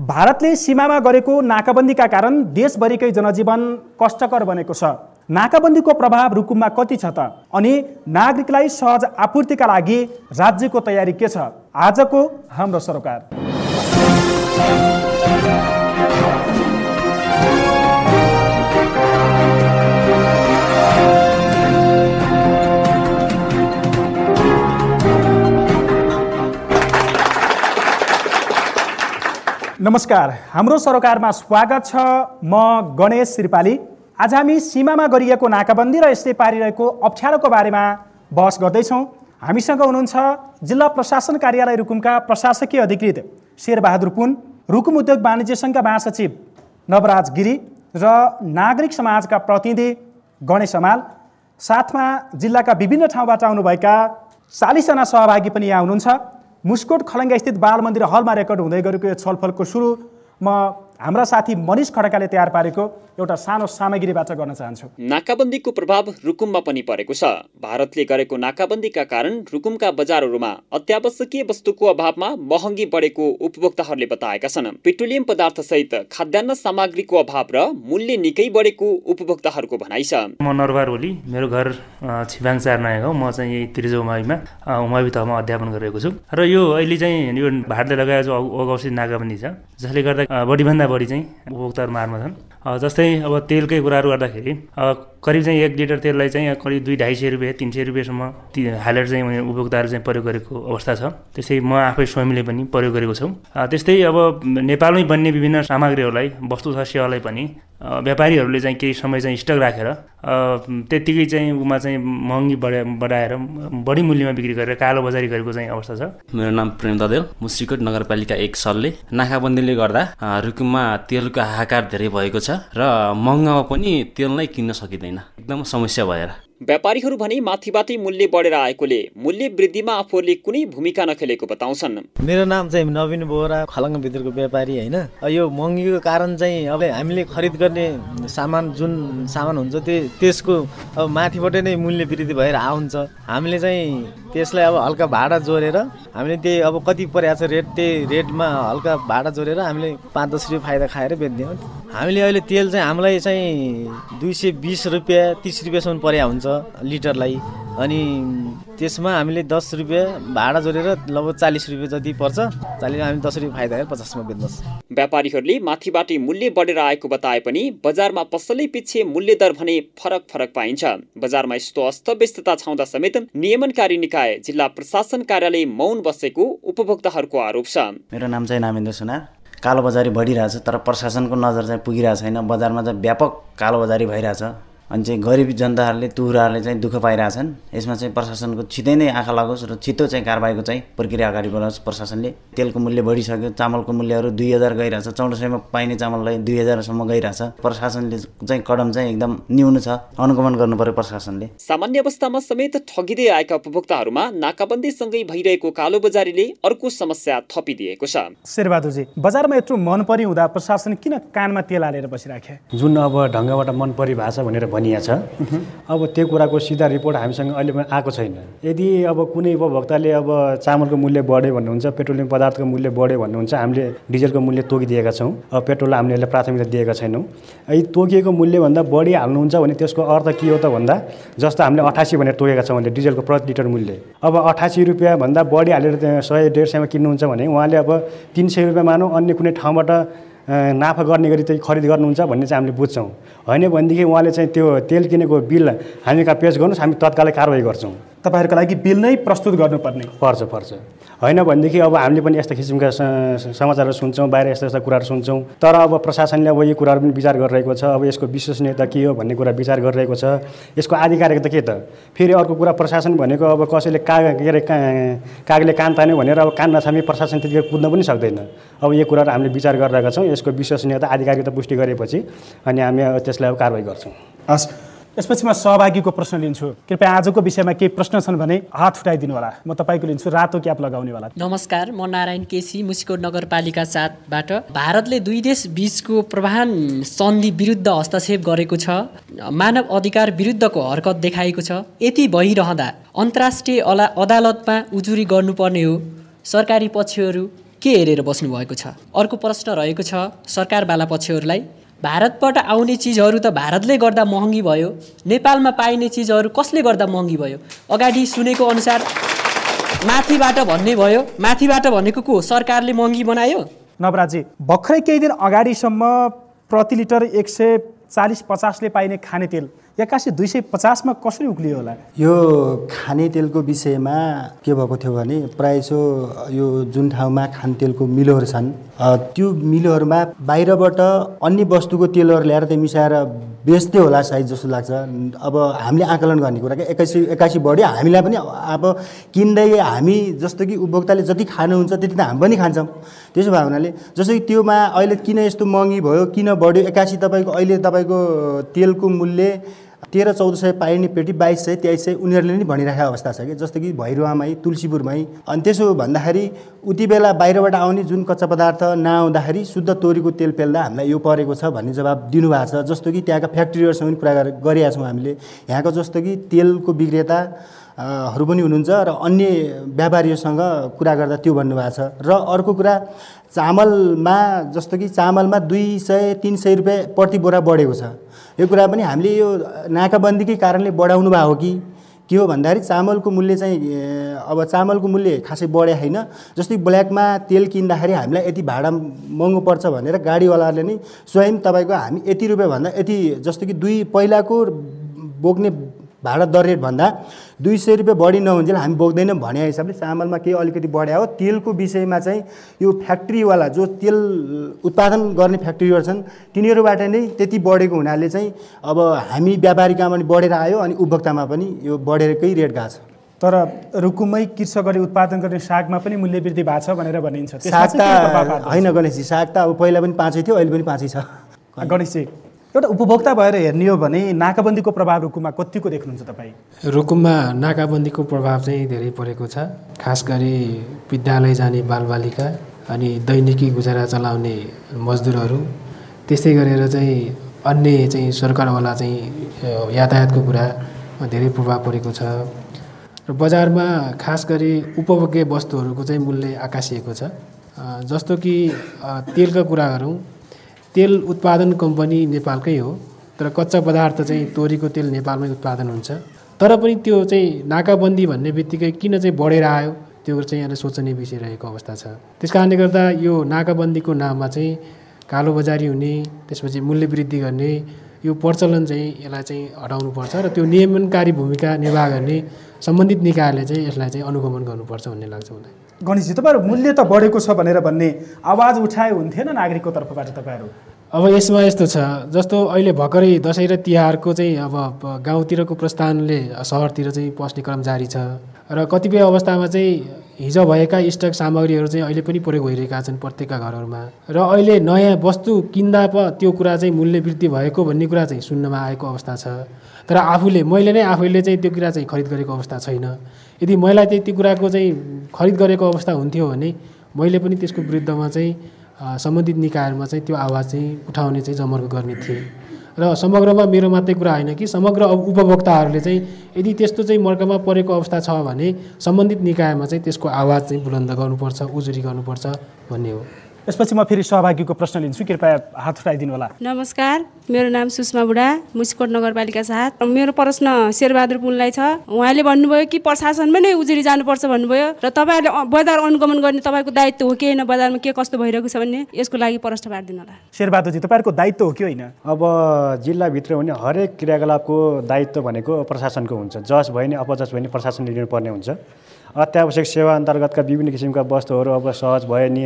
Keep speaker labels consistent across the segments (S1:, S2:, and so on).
S1: भारतले सीमामा गरेको नाकाबन्दीका कारण देशभरिकै जनजीवन कष्टकर बनेको छ। नाकाबन्दीको प्रभाव रुकुममा कति छ त? अनि नागरिकलाई सहज आपूर्तिका लागि राज्यको तयारी के छ? आजको हाम्रो सरोकार। नमस्कार हाम्रो सरोकारमा स्वागत छ म गणेश श्रीपाली। आज हामी सीमामा गरिएको नाकाबन्दी र यसले पारिरहेको अप्ठ्यारोको बारेमा बहस गर्दैछौँ। हामीसँग हुनुहुन्छ जिल्ला प्रशासन कार्यालय रुकुमका प्रशासकीय अधिकृत शेरबहादुर पुन रुकुम उद्योग वाणिज्य सङ्घका महासचिव नवराज गिरी र नागरिक समाजका प्रतिनिधि गणेश हमाल। साथमा जिल्लाका विभिन्न ठाउँबाट आउनुभएका चालिसजना सहभागी पनि यहाँ हुनुहुन्छ। मुस्कोट खलङ्गा स्थित बाल मन्दिर हलमा रेकर्ड हुँदै गरेको यो छलफलको सुरु म हाम्रा साथी मनिष खड्काले तयार पारेको एउटा सानो सामग्रीबाट गर्न चाहन्छु।
S2: नाकाबन्दीको प्रभाव रुकुममा पनि परेको छ। भारतले गरेको नाकाबन्दीका कारण रुकुमका बजारहरूमा अत्यावश्यकीय वस्तुको अभावमा महँगी बढेको उपभोक्ताहरूले बताएका छन्। पेट्रोलियम पदार्थ सहित खाद्यान्न सामग्रीको अभाव र मूल्य निकै बढेको उपभोक्ताहरूको भनाइ छ।
S3: म नरबार ओली मेरो घर छिबाङ चार नयाँ गाउँ। म चाहिँ यही त्रिजो उमाविमा उमावि तहमा अध्यापन गरिरहेको छु। र यो अहिले चाहिँ यो भारतले लगाएको जो अघोषित नाकाबन्दी छ जसले गर्दा बढीभन्दा बढी चाहिँ उपभोक्ताहरू मारमा छन्। जस्तै अब तेलकै कुराहरू गर्दाखेरि करिब चाहिँ एक लिटर तेललाई चाहिँ करिब दुई ढाई सय रुपियाँ तिन सय रुपियाँसम्म ती हालेर चाहिँ उपभोक्ताहरू चाहिँ प्रयोग गरेको अवस्था छ। त्यस्तै म आफै स्वयंले पनि प्रयोग गरेको छु। त्यस्तै अब नेपालमै बन्ने विभिन्न सामग्रीहरूलाई वस्तु छ सेवालाई पनि व्यापारीहरूले चाहिँ केही समय चाहिँ स्टक राखेर त्यत्तिकै चाहिँ उमा चाहिँ महँगी बढा बढाएर बढी मूल्यमा बिक्री गरेर कालो बजारी गरेको चाहिँ अवस्था छ।
S4: मेरो नाम प्रेम ददेल मुसिकोट नगरपालिका एक सलले नाकाबन्दीले गर्दा रुकुममा तेलको हाहाकार धेरै भएको छ र महँगामा पनि तेल नै किन्न सकिँदैन। एकदम समस्या भएर।
S2: व्यापारीहरू भने माथिबाटै मूल्य बढेर आएकोले मूल्य वृद्धिमा आफूहरूले कुनै भूमिका नखेलेको बताउँछन्।
S5: मेरो नाम चाहिँ नवीन बोरा खलङ्ग भित्रको व्यापारी होइन। यो महँगीको कारण चाहिँ अब हामीले खरिद गर्ने सामान जुन सामान हुन्छ त्यो त्यसको अब माथिबाट नै मूल्य वृद्धि भएर आउँछ। हामीले चाहिँ त्यसलाई अब हल्का भाडा जोडेर हामीले त्यही अब कति परेको छ रेट त्यही रेटमा हल्का भाडा जोडेर हामीले पाँच दस रुपियाँ फाइदा खाएर बेच्दियौँ हामीले अहिले तेल चाहिँ हामीलाई चाहिँ दुई सय बिस रुपियाँ तिस रुपियाँसम्म पर्या हुन्छ। लिटरलाई। अनि त्यसमा हामीले दस रुपियाँ भाडा जोडेर लगभग चालिस रुपियाँ जति पर्छ चालिस हामी दस रुपियाँ फाइदा पचासमा बेच्नुहोस्
S2: व्यापारीहरूले माथिबाटै मूल्य बढेर आएको बताए पनि बजारमा पसलै पछि मूल्य दर भने फरक फरक पाइन्छ। बजारमा यस्तो अस्तव्यस्तता छाउँदा समेत नियमनकारी निकाय जिल्ला प्रशासन कार्यालय मौन बसेको उपभोक्ताहरूको आरोप छ।
S6: मेरो नाम चाहिँ नामेन्द्र सुनार। कालोबजारी बढिरहेछ तर प्रशासनको नजर चाहिँ पुगिरहेको छैन। बजारमा चाहिँ व्यापक कालोबजारी भइरहेछ। अनि चाहिँ गरिब जनताहरूले तुराहरूले चाहिँ दुःख पाइरहेछन्। यसमा चाहिँ प्रशासनको छिटै नै आँखा लागोस् र छिटो चाहिँ कारवाहीको चाहिँ प्रक्रिया अगाडि बढाओस् प्रशासनले। तेलको मूल्य बढिसक्यो चामलको मूल्यहरू दुई हजार गइरहेछ चौध सयमा पाइने चामललाई दुई हजारसम्म गइरहेछ। प्रशासनले चाहिँ कदम चाहिँ एकदम न्यून छ अनुगमन गर्नु पर्यो प्रशासनले।
S2: सामान्य अवस्थामा समेत ठगिँदै आएका उपभोक्ताहरूमा नाकाबन्दीसँगै भइरहेको कालो बजारीले अर्को समस्या थपिदिएको छ।
S1: शेरबहादुरजी बजारमा यत्रो मन परि हुँदा प्रशासन किन कानमा तेल हालेर बसिराखे
S7: जुन अब ढङ्गबाट मन परि भएको छ भनेर भनिया छ। अब त्यो कुराको सिधा रिपोर्ट हामीसँग अहिले पनि आएको छैन। यदि अब कुनै उपभोक्ताले अब चामलको मूल्य बढ्यो भन्नुहुन्छ पेट्रोलियम पदार्थको मूल्य बढ्यो भन्नुहुन्छ हामीले डिजलको मूल्य तोकिदिएका छौँ अब पेट्रोललाई हामीले यसलाई प्राथमिकता दिएका छैनौँ। यदि तोकिएको मूल्यभन्दा बढी हाल्नुहुन्छ भने त्यसको अर्थ के हो त भन्दा जस्तो हामीले अठासी भनेर तोकेका छौँ भने डिजलको प्रति लिटर मूल्य। अब अठासी रुपियाँभन्दा बढी हालेर सय डेढ सयमा किन्नुहुन्छ भने उहाँले अब तिन सय रुपियाँ मानौँ अन्य कुनै ठाउँबाट नाफा गर्ने गरी चाहिँ खरिद गर्नुहुन्छ भन्ने चाहिँ हामीले बुझ्छौँ। होइन भनेदेखि उहाँले चाहिँ त्यो तेल किनेको बिल हामी कहाँ पेस गर्नुहोस् हामी तत्कालै कारवाही गर्छौँ।
S1: तपाईँहरूको लागि बिल नै प्रस्तुत गर्नुपर्ने।
S7: पर्छ पर्छ। होइन भनेदेखि अब हामीले पनि यस्ता किसिमका समाचारहरू सुन्छौँ बाहिर यस्ता यस्ता कुराहरू सुन्छौँ। तर अब प्रशासनले अब यो कुराहरू पनि विचार गरिरहेको छ। अब यसको विश्वसनीयता के हो भन्ने कुरा विचार गरिरहेको छ। यसको आधिकारिकता के त? फेरि अर्को कुरा प्रशासन भनेको अब कसैले काग के अरे कागले कान तान्यो भनेर अब कान नछामी प्रशासन त्यतिकै कुद्न पनि सक्दैन। अब यो कुराहरू हामीले विचार गरिरहेका छौँ। यसको विश्वसनीयता आधिकारिकता पुष्टि गरेपछि अनि हामी त्यसलाई अब कारवाही गर्छौँ।
S1: हस्। यसपछि म सहभागीको प्रश्न लिन्छु। कृपया आजको विषयमा केही प्रश्न छन् भने हात उठाइदिनु होला। म तपाईँको लिन्छु रातो क्याप लगाउनेवाला
S8: नमस्कार म नारायण केसी मुसिकोट नगरपालिका सातबाट। भारतले दुई देश बिचको प्रधान सन्धि विरुद्ध हस्तक्षेप गरेको छ। मानव अधिकार विरुद्धको हरकत देखाएको छ। यति भइरहँदा अन्तर्राष्ट्रिय अला अदालतमा उजुरी गर्नुपर्ने हो। सरकारी पक्षहरू के हेरेर बस्नुभएको छ? अर्को प्रश्न रहेको छ सरकारवाला पक्षहरूलाई भारतबाट आउने चिजहरू त भारतले गर्दा महँगी भयो। नेपालमा पाइने चिजहरू कसले गर्दा महँगी भयो? अगाडि सुनेको अनुसार माथिबाट भन्ने भयो। माथिबाट भनेको को सरकारले महँगी बनायो?
S1: नवराजी भर्खरै केही दिन अगाडिसम्म प्रति लिटर एक सय चालिस पचासले पाइने खाने तेल एक्कासी दुई सय पचासमा कसरी उक्लियो होला?
S9: यो खाने तेलको विषयमा के भएको थियो भने प्रायःसो यो जुन ठाउँमा खाने तेलको मिलहरू छन् त्यो मिलहरूमा बाहिरबाट अन्य वस्तुको तेलहरू ल्याएर त्यो मिसाएर बेच्दै होला सायद जस्तो लाग्छ। अब हामीले आकलन गर्ने कुरा क्या एक्कासी एक्कासी बढ्यो। हामीलाई पनि अब किन्दै हामी जस्तो कि उपभोक्ताले जति खानुहुन्छ त्यति त हामी पनि खान्छौँ। त्यसो भए हुनाले जस्तो कि त्योमा अहिले किन यस्तो महँगी भयो किन बढ्यो एक्कासी तपाईँको अहिले तपाईँको तेलको मूल्य तेह्र चौध सय पाइने पेटी बाइस सय तेइस सय उनीहरूले नै भनिरहेको अवस्था छ कि जस्तो कि भैरुवामै तुलसीपुरमै। अनि त्यसो भन्दाखेरि उति बेला बाहिरबाट आउने जुन कच्चा पदार्थ नआउँदाखेरि शुद्ध तोरीको तेल पेल्दा हामीलाई यो परेको छ भन्ने जवाब दिनुभएको छ। जस्तो कि त्यहाँका फ्याक्ट्रीहरूसँग पनि कुरा गरे- गरिरहेका छौँ हामीले। यहाँको जस्तो कि तेलको विक्रेता हरू पनि हुनुहुन्छ र अन्य व्यापारीहरूसँग कुरा गर्दा त्यो भन्नुभएको छ। र अर्को कुरा चामलमा जस्तो कि चामलमा दुई सय तिन सय रुपियाँ प्रति बोरा बढेको छ। यो कुरा पनि हामीले यो नाकाबन्दीकै कारणले बढाउनु भएको कि? के हो भन्दाखेरि चामलको मूल्य चाहिँ अब चामलको मूल्य खासै बढे होइन। जस्तै ब्ल्याकमा तेल किन्दाखेरि हामीलाई यति भाडा महँगो पर्छ भनेर गाडीवालाहरूले नै स्वयं तपाईँको हामी यति रुपियाँ भन्दा यति जस्तो कि दुई पहिलाको बोक्ने भाडा दर रेट भन्दा दुई सय रुपियाँ बढी नहुन्जेल हामी बोक्दैनौँ भने हिसाबले चामलमा केही अलिकति बढ्या हो। तेलको विषयमा चाहिँ यो फ्याक्ट्रीवाला जो तेल उत्पादन गर्ने फ्याक्ट्रीहरू छन् तिनीहरूबाट नै त्यति बढेको हुनाले चाहिँ अब हामी व्यापारीकामा पनि बढेर आयो अनि उपभोक्तामा पनि यो बढेरकै रेट गएको छ।
S1: तर रुकुममै कृषकहरूले उत्पादन गर्ने सागमा पनि मूल्य वृद्धि भएको छ भनेर भनिन्छ।
S9: साग त? होइन गणेशजी साग त अब पहिला पनि पाँचै थियो अहिले पनि पाँचै छ।
S1: गणेशजी एउटा उपभोक्ता भएर हेर्ने हो भने नाकाबन्दीको प्रभाव रुकुममा कतिको देख्नुहुन्छ तपाईँ?
S10: रुकुममा नाकाबन्दीको प्रभाव चाहिँ धेरै परेको छ खास गरी विद्यालय जाने बालबालिका अनि दैनिकी गुजारा चलाउने मजदुरहरू। त्यस्तै गरेर चाहिँ अन्य चाहिँ सरकारवाला चाहिँ यातायातको कुरामा धेरै प्रभाव परेको छ। र बजारमा खास गरी उपभोग्य वस्तुहरूको चाहिँ मूल्य आकाशिएको छ। जस्तो कि तेलका कुरा गरौँ तेल उत्पादन कम्पनी नेपालकै हो तर कच्चा पदार्थ चाहिँ तोरीको तेल नेपालमै उत्पादन हुन्छ। तर पनि त्यो चाहिँ नाकाबन्दी भन्ने बित्तिकै किन चाहिँ बढेर आयो त्यो चाहिँ अहिले सोचनीय विषय रहेको अवस्था छ। त्यस कारणले गर्दा यो नाकाबन्दीको नाममा चाहिँ कालोबजारी हुने त्यसपछि मूल्य वृद्धि गर्ने यो प्रचलन चाहिँ यसलाई चाहिँ हटाउनुपर्छ र त्यो नियमनकारी भूमिका निर्वाह गर्ने सम्बन्धित निकायले चाहिँ यसलाई चाहिँ अनुगमन गर्नुपर्छ भन्ने लाग्छ मलाई।
S1: गणेशजी तपाईँहरू मूल्य त बढेको छ भनेर भन्ने आवाज उठाए हुन्थेन नागरिकको तर्फबाट तपाईँहरू?
S10: अब यसमा यस्तो छ जस्तो अहिले भर्खरै दसैँ र तिहारको चाहिँ अब गाउँतिरको प्रस्थानले सहरतिर चाहिँ पस्ने क्रम जारी छ र कतिपय अवस्थामा चाहिँ हिजो भएका स्टक सामग्रीहरू चाहिँ अहिले पनि प्रयोग भइरहेका छन् प्रत्येकका घरहरूमा। र अहिले नयाँ वस्तु किन्दा प त्यो कुरा चाहिँ मूल्य वृद्धि भएको भन्ने कुरा चाहिँ सुन्नमा आएको अवस्था छ। तर आफूले मैले नै आफैले चाहिँ त्यो कुरा चाहिँ खरिद गरेको अवस्था छैन। यदि मलाई चाहिँ त्यो कुराको चाहिँ खरिद गरेको अवस्था हुन्थ्यो भने मैले पनि त्यसको विरुद्धमा चाहिँ सम्बन्धित निकायहरूमा चाहिँ त्यो आवाज चाहिँ उठाउने चाहिँ जमर्को गर्ने थिएँ। र समग्रमा मेरो मात्रै कुरा होइन कि समग्र उपभोक्ताहरूले चाहिँ यदि त्यस्तो चाहिँ मर्कामा परेको अवस्था छ भने सम्बन्धित निकायमा चाहिँ त्यसको आवाज चाहिँ बुलन्द गर्नुपर्छ उजुरी गर्नुपर्छ भन्ने हो।
S1: यसपछि म फेरि सहभागीको प्रश्न लिन्छु। कृपया हात उठाइदिनु होला।
S11: नमस्कार मेरो नाम सुषमा बुढा मुसिकोट नगरपालिका साथ मेरो प्रश्न शेरबहादुर पुनलाई छ। उहाँले भन्नुभयो कि प्रशासनमै नै उजुरी जानुपर्छ भन्नुभयो र तपाईँहरूले बजार अनुगमन गर्ने तपाईँको दायित्व हो कि होइन? बजारमा के कस्तो भइरहेको छ भन्ने यसको लागि प्रश्न पारिदिनु होला।
S1: शेरबहादुरजी तपाईँहरूको दायित्व हो कि होइन?
S7: अब जिल्लाभित्र हुने हरेक क्रियाकलापको दायित्व भनेको प्रशासनको हुन्छ। जस भयो नि अपजस भयो नि प्रशासनले लिनुपर्ने हुन्छ। अत्यावश्यक सेवा अन्तर्गतका विभिन्न किसिमका वस्तुहरू अब सहज भयो नि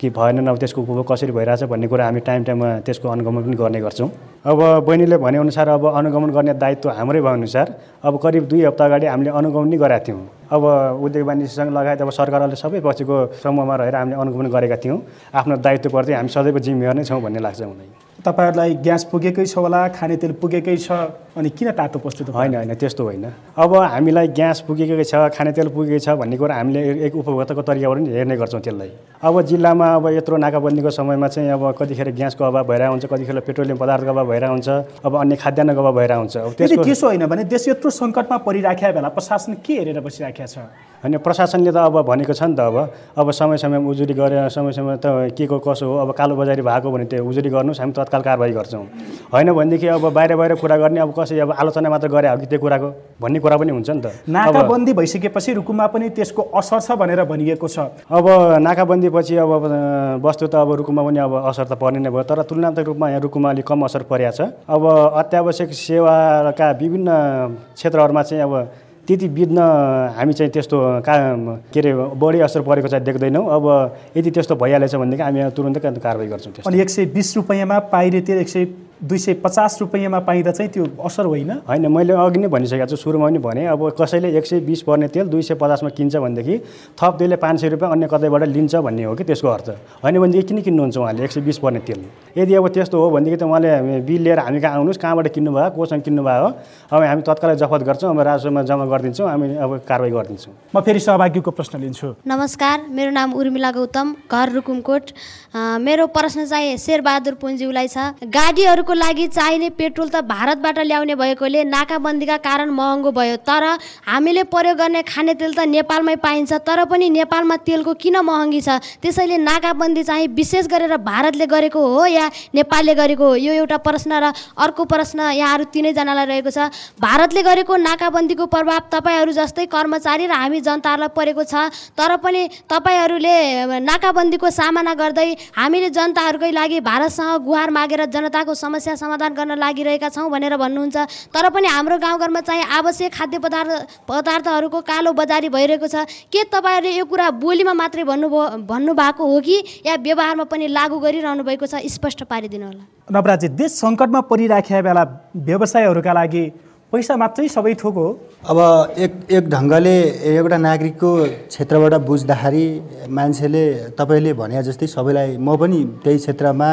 S7: कि भएनन् अब त्यसको उपभोग कसरी भइरहेछ भन्ने कुरा हामी टाइम टाइममा त्यसको अनुगमन पनि गर्ने गर्छौँ। अब बहिनीले भनेअनुसार अब अनुगमन गर्ने दायित्व हाम्रै भएअनुसार अब करिब दुई हप्ता अगाडि हामीले अनुगमन नै गरेका थियौँ। अब उद्योग वाणिज्यसँग लगायत अब सरकारले सबै पछिको समूहमा रहेर हामीले अनुगमन गरेका थियौँ। आफ्नो दायित्वप्रति हामी सदैव जिम्मेवार नै छौँ भन्ने लाग्छ मलाई।
S1: तपाईँहरूलाई ग्यास पुगेकै छ होला खाने तेल पुगेकै छ अनि किन तातो पस्छु त
S7: होइन होइन त्यस्तो होइन। अब हामीलाई ग्यास पुगेकै छ खानेतेल पुगेकै छ भन्ने कुरा हामीले एक उपभोक्ताको तरिकाबाट पनि हेर्ने गर्छौँ त्यसलाई। अब जिल्लामा अब यत्रो नाकाबन्दीको समयमा चाहिँ अब कतिखेर ग्यासको अभाव भइरहेको हुन्छ कतिखेर पेट्रोलियम पदार्थको अभाव भइरहेको हुन्छ अब अन्य खाद्यान्नको अभाव भइरहेको हुन्छ
S1: त्यसो होइन भने देश यत्रो सङ्कटमा परिराखेका बेला प्रशासन के हेरेर बसिराखेको छ?
S7: होइन प्रशासनले त अब भनेको छ नि त अब अब समय समयमा उजुरी गरे समय समय त के को कसो हो अब कालोबजारी भएको भने त्यो उजुरी गर्नुहोस् हामी तत्काल कारवाही गर्छौँ। होइन भनेदेखि अब बाहिर बाहिर कुरा गर्ने अब कसै अब आलोचना मात्र गरे हो कि त्यो कुराको भन्ने कुरा पनि हुन्छ नि त।
S1: नाकाबन्दी भइसकेपछि रुकुममा पनि त्यसको असर छ भनेर भनिएको छ।
S7: अब नाकाबन्दीपछि अब अब, वस्तु त अब रुकुममा पनि अब असर त पर्ने नै भयो तर तुलनात्मक रूपमा यहाँ रुकुममा अलिक कम असर परेको छ। अब अत्यावश्यक सेवाका विभिन्न क्षेत्रहरूमा चाहिँ अब त्यति बित्न हामी चाहिँ त्यस्तो का के अरे बढी असर परेको चाहिँ देख्दैनौँ। अब यदि त्यस्तो भइहालेछ भनेदेखि हामी तुरन्तै कारवाही गर्छौँ
S1: अनि एक सय बिस रुपियाँमा तेल एक सय दुई सय पचास रुपियाँमा पाइँदा चाहिँ त्यो असर होइन?
S7: होइन मैले अघि नै भनिसकेको छु सुरुमा पनि भने अब कसैले एक सय बिस पर्ने तेल दुई सय पचासमा किन्छ भनेदेखि थप त्यसले पाँच सय रुपियाँ अन्य कतैबाट लिन्छ भन्ने हो कि त्यसको अर्थ? होइन भनेदेखि किन किन्नुहुन्छ उहाँले एक सय बिस पर्ने तेल। यदि अब त्यस्तो हो भनेदेखि त उहाँले हामी बिल लिएर हामी कहाँ आउनुहोस् कहाँबाट किन्नु भयो कोसँग किन्नु भयो हो अब हामी तत्कालै जफत गर्छौँ अब राजस्वमा जम्मा गरिदिन्छौँ हामी अब कारवाही गरिदिन्छौँ।
S1: म फेरि सहभागीको प्रश्न लिन्छु।
S12: नमस्कार मेरो नाम उर्मिला गौतम घर रुकुमकोट। मेरो प्रश्न चाहिँ शेरबहादुर पुन्ज्यूलाई छ। गाडीहरूको लागि चाहिने पेट्रोल त भारतबाट ल्याउने भएकोले नाकाबन्दीका कारण महँगो भयो। तर हामीले प्रयोग गर्ने खाने तेल त नेपालमै पाइन्छ तर पनि नेपालमा तेलको किन महँगी छ? त्यसैले नाकाबन्दी चाहिँ विशेष गरेर भारतले गरेको हो या नेपालले गरेको हो? यो एउटा प्रश्न र अर्को प्रश्न यहाँहरू तिनैजनालाई रहेको छ। भारतले गरेको नाकाबन्दीको प्रभाव तपाईँहरू जस्तै कर्मचारी र हामी जनताहरूलाई परेको छ। तर पनि तपाईँहरूले नाकाबन्दीको सामना गर्दै हामीले जनताहरूकै लागि भारतसँग गुहार मागेर जनताको समस्या समाधान गर्न लागिरहेका छौँ भनेर भन्नुहुन्छ। तर पनि हाम्रो गाउँघरमा चाहिँ आवश्यक खाद्य पदार्थ पदार्थहरूको कालो बजारी भइरहेको छ। के तपाईँहरूले यो कुरा बोलीमा मात्रै भन्नुभयो भन्नुभएको हो कि या व्यवहारमा पनि लागू गरिरहनु भएको छ स्पष्ट पारिदिनु होला
S1: नवराजी देश सङ्कटमा परिराखेका बेला व्यवसायहरूका लागि पैसा मात्रै सबै थोक हो।
S9: अब एक एक ढङ्गले एउटा नागरिकको क्षेत्रबाट बुझ्दाखेरि मान्छेले तपाईँले भने जस्तै सबैलाई म पनि त्यही क्षेत्रमा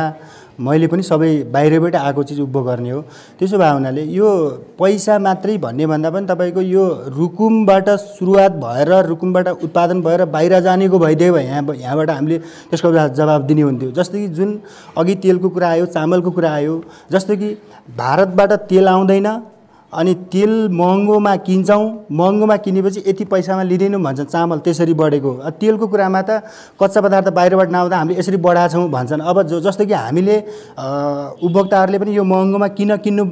S9: मैले पनि सबै बाहिरबाट आएको चिज उभो गर्ने हो। त्यसो भए हुनाले यो पैसा मात्रै भन्ने भन्दा पनि तपाईँको यो रुकुमबाट सुरुवात भएर रुकुमबाट उत्पादन भएर बाहिर जानेको भइदियो भए यहाँ यहाँबाट हामीले त्यसको जवाब दिने हुन्थ्यो। जस्तै कि जुन अघि तेलको कुरा आयो चामलको कुरा आयो जस्तो कि भारतबाट तेल आउँदैन अनि तेल महँगोमा किन्छौँ महँगोमा किनेपछि यति पैसामा लिँदैनौँ भन्छ चामल त्यसरी बढेको। तेलको कुरामा त कच्चा पदार्थ बाहिरबाट नआउँदा हामीले यसरी बढाएको छौँ भन्छन्। अब जो जस्तो कि हामीले उपभोक्ताहरूले पनि यो महँगोमा किन किन्नु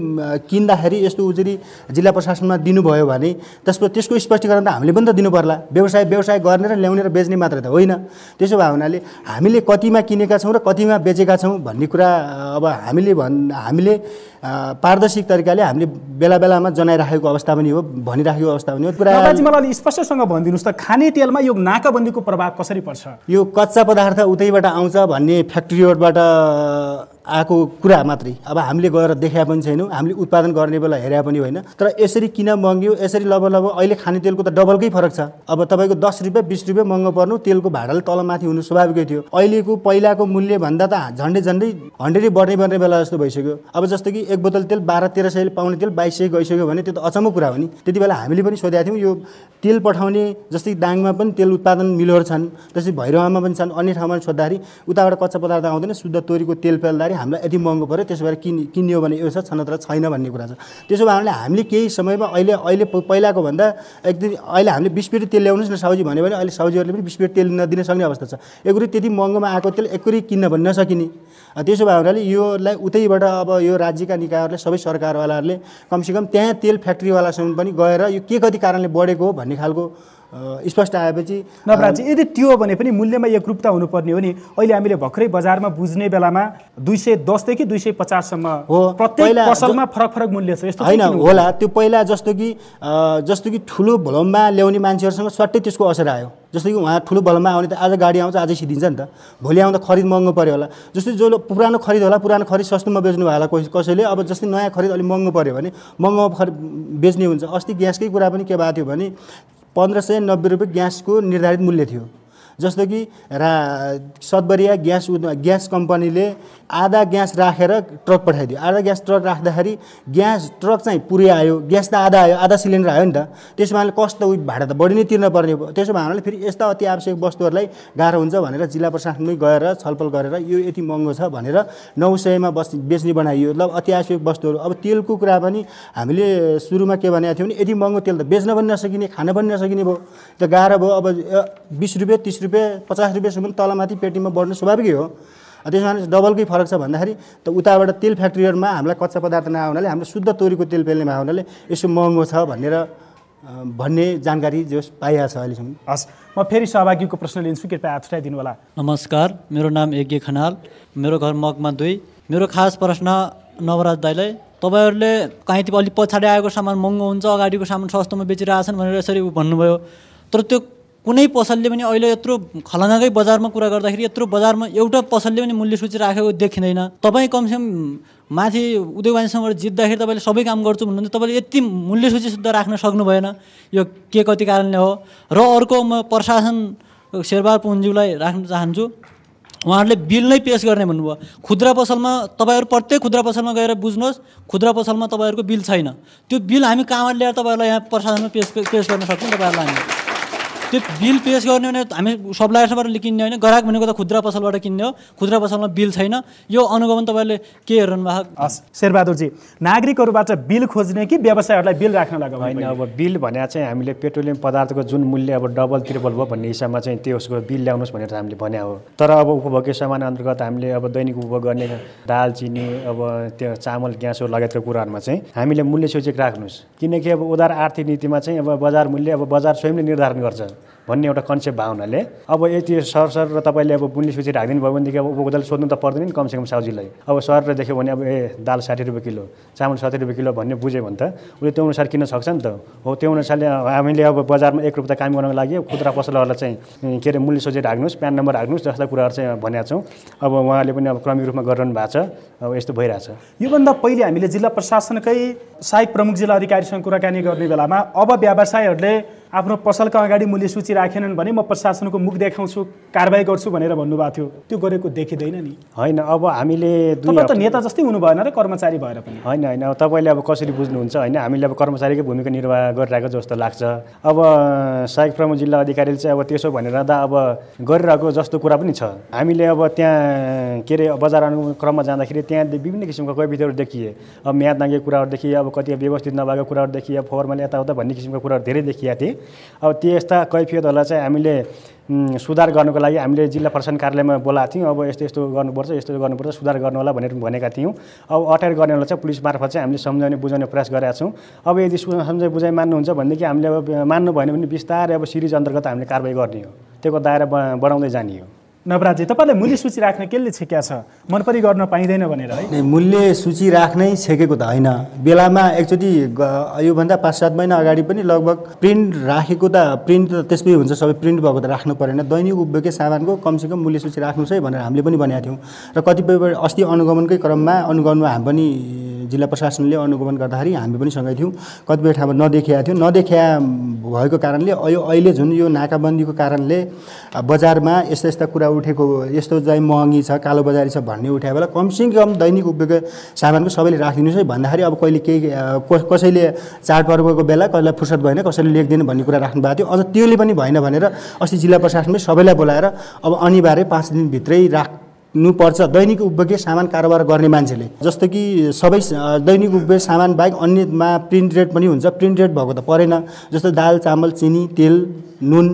S9: किन्दाखेरि यस्तो उजुरी जिल्ला प्रशासनमा दिनुभयो भने त्यसको त्यसको स्पष्टीकरण त हामीले पनि त दिनु पर्ला व्यवसाय व्यवसाय गर्ने र ल्याउने र बेच्ने मात्र त होइन। त्यसो भए हुनाले हामीले कतिमा किनेका छौँ र कतिमा बेचेका छौँ भन्ने कुरा अब हामीले भन् हामीले पारदर्शिक तरिकाले हामीले बेला बेलामा जनाइराखेको अवस्था पनि हो भनिराखेको अवस्था पनि हो। कुरा
S1: नवराजी मलाई अलिक स्पष्टसँग भनिदिनुहोस् त खाने तेलमा यो नाकाबन्दीको प्रभाव कसरी पर्छ?
S9: यो कच्चा पदार्थ उतैबाट आउँछ भन्ने फ्याक्ट्रीबाट आएको कुरा मात्रै। अब हामीले गएर देखा पनि छैनौँ हामीले उत्पादन गर्ने बेला हेरे पनि होइन। तर यसरी किन महँग्यो यसरी लब लब अहिले खाने तेलको त डबलकै फरक छ। अब तपाईँको दस रुपियाँ बिस रुपियाँ महँगो पर्नु तेलको भाडाले तलमाथि हुनु स्वाभाविकै थियो। अहिलेको पहिलाको मूल्यभन्दा त झन्डै झन्डै हन्ड्रेडै बढ्ने बढ्ने बेला जस्तो भइसक्यो। अब जस्तो कि एक बोतल तेल बाह्र तेह्र सयले पाउने तेल बाइस सय गइसक्यो भने त्यो त अचम्म कुरा हो नि। त्यति बेला हामीले पनि सोधेका थियौँ यो तेल पठाउने जस्तै दाङमा पनि तेल उत्पादन मिलहरू छन् जस्तै भैरवामा पनि छन्। अन्य ठाउँमा सोद्धाखेरि उताबाट कच्चा पदार्थ आउँदैन शुद्ध तोरीको तेल पेल्दाखेरि हामीलाई यति महँगो पऱ्यो त्यसो भएर किन् किनियो भने यो छ नत्र छैन भन्ने कुरा छ। त्यसो भए हामीले केही समयमा अहिले अहिले पहिलाको भन्दा एक दिन अहिले हामीले बिस पेटी तेल ल्याउनुहोस् न साउजी भन्यो भने अहिले साउजीहरूले पनि बिस पेटी तेल नदिन सक्ने अवस्था छ। एकरी त्यति महँगोमा आएको तेल एकरी किन्न भन्न नसकिने त्यसो भए हुनाले योलाई उतैबाट अब यो राज्यका निकायहरूले सबै सरकारवालाहरूले कमसेकम त्यहाँ तेल फ्याक्ट्रीवालासँग पनि गएर यो के कति कारणले बढेको हो भन्ने खालको स्पष्ट आएपछि
S1: नवराजी यदि त्यो हो भने पनि मूल्यमा एकरूपता हुनुपर्ने हो नि अहिले हामीले भर्खरै बजारमा बुझ्ने बेलामा दुई सय दसदेखि दुई सय पचाससम्म
S9: हो,
S1: प्रत्येक पसलमा फरक फरक मूल्य छ यस्तो
S9: होइन? होला त्यो पहिला जस्तो कि जस्तो कि ठुलो भलममा ल्याउने मान्छेहरूसँग स्वाट्टै त्यसको असर आयो। जस्तो कि उहाँ ठुलो भलममा आउने त आज गाडी आउँछ आजै सिद्धिन्छ नि त। भोलि आउँदा खरिद महँगो पऱ्यो होला। जस्तै जो पुरानो खरिद होला पुरानो खरिद सस्तोमा बेच्नु भयो होला कोही कसैले अब जस्तै नयाँ खरिद अलिक महँगो पऱ्यो भने महँगो खरिद बेच्ने हुन्छ। अस्ति ग्यासकै कुरा पनि के भएको थियो भने पन्ध्र सय नब्बे रुपियाँ ग्यासको निर्धारित मूल्य थियो। जस्तो कि रा सतबरिया ग्यास ग्यास कम्पनीले आधा ग्यास राखेर ट्रक पठाइदियो। आधा ग्यास ट्रक राख्दाखेरि ग्यास ट्रक चाहिँ पुरै आयो ग्यास त आधा आयो आधा सिलिन्डर आयो नि त। त्यसो भए कस्तो उयो भाडा त बढी नै तिर्न पर्ने भयो। त्यसो भए हुनाले फेरि यस्ता अति आवश्यक वस्तुहरूलाई गाह्रो हुन्छ भनेर जिल्ला प्रशासनमै गएर छलफल गरेर यो यति महँगो छ भनेर नौ सयमा बस बेच्ने बनाइयो। ल अति आवश्यक वस्तुहरू। अब तेलको कुरा पनि हामीले सुरुमा के भनेको थियौँ भने यति महँगो तेल त बेच्न पनि नसकिने खान पनि नसकिने भयो। त गाह्रो भयो। अब बिस रुपियाँ तिस रुपियाँ पचास रुपियाँसम्म तलमाथि पेटीमा बढ्नु स्वाभाविकै हो। त्यसमा डबलकै फरक छ भन्दाखेरि त उताबाट तेल फ्याक्ट्रीहरूमा हामीलाई कच्चा पदार्थ नआएको हुनाले हाम्रो शुद्ध तोरीको तेल पेल्ने भएको हुनाले यसो महँगो छ भनेर भन्ने जानकारी जो पाइएको छ अहिलेसम्म।
S1: हस् म फेरि सहभागीको प्रश्न लिन्छु कृपया हात उठाइदिनु होला।
S13: नमस्कार मेरो नाम यज्ञ खनाल मेरो घर मकमा दुई। मेरो खास प्रश्न नवराज दाईलाई तपाईँहरूले काहीँ अलिक पछाडि आएको सामान महँगो हुन्छ अगाडिको सामान सस्तोमा बेचिरहेछन् भनेर यसरी भन्नुभयो। तर त्यो कुनै पसलले पनि अहिले यत्रो खलङ्गाकै बजारमा कुरा गर्दाखेरि यत्रो बजारमा एउटा पसलले पनि मूल्य सूची राखेको देखिँदैन। तपाईँ कमसेकम माथि उद्योगवादीसँगबाट जित्दाखेरि तपाईँले सबै काम गर्छु भन्नुहुन्छ तपाईँले यति मूल्य सूची शुद्ध राख्न सक्नु भएन। यो के कति कारणले हो? र अर्को म प्रशासन शेरबहादुर पुन्ज्यूलाई राख्न चाहन्छु उहाँहरूले बिल नै पेस गर्ने भन्नुभयो। खुद्रा पसलमा तपाईँहरू प्रत्येक खुद्रा पसलमा गएर बुझ्नुहोस् खुद्रा पसलमा तपाईँहरूको बिल छैन। त्यो बिल हामी कहाँबाट ल्याएर तपाईँहरूलाई यहाँ प्रशासनमा पेस पेस गर्न सक्छौँ? तपाईँहरूलाई हामी त्यो बिल पेस गर्ने भने हामी सप्लायर्सबाट किन्ने होइन ग्राहक भनेको त खुद्रा पसलबाट किन्ने हो। खुद्रा पसलमा बिल छैन। यो अनुगमन तपाईँले के हेर्नु भएको
S1: हस् शेरबहादुरजी नागरिकहरूबाट बिल खोज्ने कि व्यवसायहरूलाई बिल राख्न लगाऊ
S7: होइन अब बिल भने चाहिँ हामीले पेट्रोलियम पदार्थको जुन मूल्य अब डबल त्रिपल भयो भन्ने हिसाबमा चाहिँ त्यसको बिल ल्याउनुहोस् भनेर हामीले भने हो। तर अब उपभोग्य सामान अन्तर्गत हामीले अब दैनिक उपभोग गर्ने दाल चिनी अब त्यो चामल ग्यासहरू लगायतका कुराहरूमा चाहिँ हामीले मूल्य सूचक राख्नुहोस्। किनकि अब उदार आर्थिक नीतिमा चाहिँ अब बजार मूल्य अब बजार स्वयंले निर्धारण गर्छ। भन्ने एउटा कन्सेप्ट भयो हुनाले। अब यति सर सर र तपाईँले अब मूल्य सूची राखिदिनु भयो भनेदेखि अब उपभोक्ताले सोध्नु त पर्दैन नि कमसेकम साउजीलाई। अब सरले देख्यो भने अब ए दाल साठी रुपियाँ किलो चामल सत्तरी रुपियाँ किलो भन्ने बुझ्यो भने त उसले त्यो अनुसार किन्न सक्छ नि त। हो त्यो अनुसारले हामीले अब बजारमा एक रुपियाँ काम गर्नको लागि खुद्रा पसलहरूलाई चाहिँ के अरे मूल्य सूची राख्नुहोस् प्यान नम्बर राख्नुहोस् जस्ता कुराहरू चाहिँ भनेका छौँ। अब उहाँले पनि अब क्रमिक रूपमा गरिरहनु भएको छ। अब यस्तो भइरहेछ।
S1: योभन्दा पहिले हामीले जिल्ला प्रशासनकै सहायक प्रमुख जिल्ला अधिकारीसँग कुराकानी गर्ने बेलामा अब व्यवसायहरूले आफ्नो पसलका अगाडि मूल्य सूची राखेनन् भने म प्रशासनको मुख देखाउँछु कारवाही गर्छु भनेर भन्नुभएको थियो। त्यो गरेको देखिँदैन नि।
S7: होइन अब हामीले
S1: तपाईँ त नेता जस्तै हुनु भएन र कर्मचारी भएर पनि।
S7: होइन होइन अब तपाईँले अब कसरी बुझ्नुहुन्छ? होइन हामीले अब कर्मचारीकै भूमिका निर्वाह गरिरहेको जस्तो लाग्छ। अब सहायक प्रमुख जिल्ला अधिकारीले चाहिँ अब त्यसो भनेर दा अब गरिरहेको जस्तो कुरा पनि छ। हामीले अब त्यहाँ के अरे बजार क्रममा जाँदाखेरि त्यहाँ विभिन्न किसिमको कैफियतहरू देखिए। अब म्याद नागेको कुराहरू देखिए अब कति व्यवस्थित नभएको कुराहरू देखिए फर्मल यताउता भन्ने किसिमको कुराहरू धेरै देखिएका थिए। अब त्यस्ता कैफियतहरूलाई चाहिँ हामीले सुधार गर्नुको लागि हामीले जिल्ला प्रशासन कार्यालयमा बोलाएको थियौँ। अब यस्तो यस्तो गर्नुपर्छ यस्तो गर्नुपर्छ सुधार गर्नु होला भनेर भनेका थियौँ। अब अटेर गर्नेलाई चाहिँ पुलिस मार्फत चाहिँ हामीले सम्झाउने बुझाउने प्रयास गरेका छौँ। अब यदि सम्झाइ बुझाइ मान्नुहुन्छ भनेदेखि हामीले अब मान्नु भएन भने बिस्तारै अब सिरिज अन्तर्गत हामीले कारवाही गर्ने हो। त्यो दायरा बढाउँदै जाने हो।
S1: नवराजी तपाईँलाई मूल्य सूची राख्न केले छेक्या छ? मनपरी गर्न पाइँदैन भनेर है।
S9: मूल्य सूची राख्नै छेकेको त होइन। बेलामा एकचोटि योभन्दा पाँच सात महिना अगाडि पनि लगभग प्रिन्ट राखेको त प्रिन्ट त त्यसमै हुन्छ सबै प्रिन्ट भएको त राख्नु परेन। दैनिक उपभोग्य सामानको कमसेकम मूल्य सूची राख्नुहोस् है भनेर हामीले पनि भनेका थियौँ। र कतिपय अस्ति अनुगमनकै क्रममा अनुगमनमा हामी पनि जिल्ला प्रशासनले अनुगमन गर्दाखेरि हामी पनि सँगै थियौँ। कतिपय ठाउँमा नदेखिया थियो। नदेखिया भएको कारणले यो अहिले जुन यो नाकाबन्दीको कारणले बजारमा यस्ता यस्ता कुरा उठेको यस्तो चाहिँ महँगी छ कालोबजारी छ भन्ने उठायो बेला कमसे कम दैनिक उपयोग सामानको सबैले राखिदिनुहोस् है। भन्दाखेरि अब कहिले केही कसैले चाडपर्वको बेला कसैलाई फुर्सद भएन कसैले लेख्दैन भन्ने कुरा राख्नु भएको थियो। अझ त्यसले पनि भएन भनेर अस्ति जिल्ला प्रशासनले सबैलाई बोलाएर अब अनिवार्य पाँच दिनभित्रै राख पर्छ दैनिक उपभोग्य सामान कारोबार गर्ने मान्छेले। जस्तो कि सबै दैनिक उपभोग्य सामान बाहेक अन्यमा प्रिन्ट रेट पनि हुन्छ। प्रिन्ट रेट भएको त परेन। जस्तो दाल चामल चिनी तेल नुन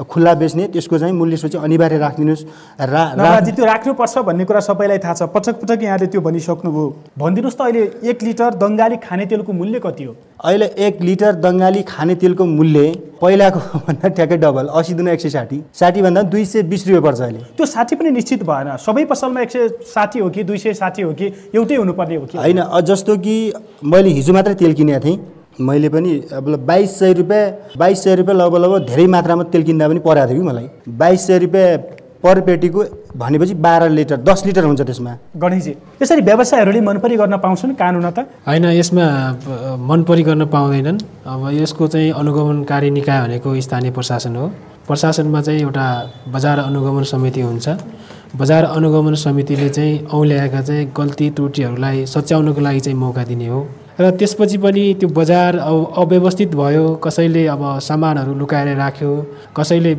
S9: खुल्ला बेच्ने त्यसको चाहिँ मूल्य सूची अनिवार्य राखिदिनुहोस्।
S1: रा राजी त्यो राख्नुपर्छ भन्ने कुरा सबैलाई थाहा छ। पटक पटक यहाँले त्यो भनिसक्नुभयो। भनिदिनुहोस् त अहिले एक लिटर दङ्गाली खाने तेलको मूल्य कति हो?
S9: अहिले एक लिटर दङ्गाली खाने तेलको मूल्य पहिलाको भन्दा ठ्याक्कै डबल असी दुना एक सय साठी। साठीभन्दा दुई सय बिस रुपियाँ पर्छ अहिले।
S1: त्यो साठी पनि निश्चित भएन। सबै पसलमा एक सय साठी हो कि दुई सय साठी हो कि एउटै हुनुपर्ने हो कि?
S9: होइन जस्तो कि मैले हिजो मात्रै तेल किनेको थिएँ। मैले पनि अब बाइस सय रुपियाँ बाइस सय रुपियाँ लगभग लगभग धेरै मात्रामा तेल किन्दा पनि परेको थियो कि मलाई। बाइस सय रुपियाँ पर पेटीको भनेपछि बाह्र लिटर दस लिटर हुन्छ त्यसमा।
S1: गणेशजी यसरी व्यवसायहरूले मनपरी गर्न पाउँछन् कानुन त?
S10: होइन यसमा मनपरी गर्न पाउँदैनन्। अब यसको चाहिँ अनुगमनकारी निकाय भनेको स्थानीय प्रशासन हो। प्रशासनमा चाहिँ एउटा बजार अनुगमन समिति हुन्छ। बजार अनुगमन समितिले चाहिँ औल्याएका चाहिँ गल्ती त्रुटिहरूलाई सच्याउनको लागि चाहिँ मौका दिने हो। र त्यसपछि पनि त्यो बजार अब अव्यवस्थित भयो। कसैले अब सामानहरू लुकाएर राख्यो कसैले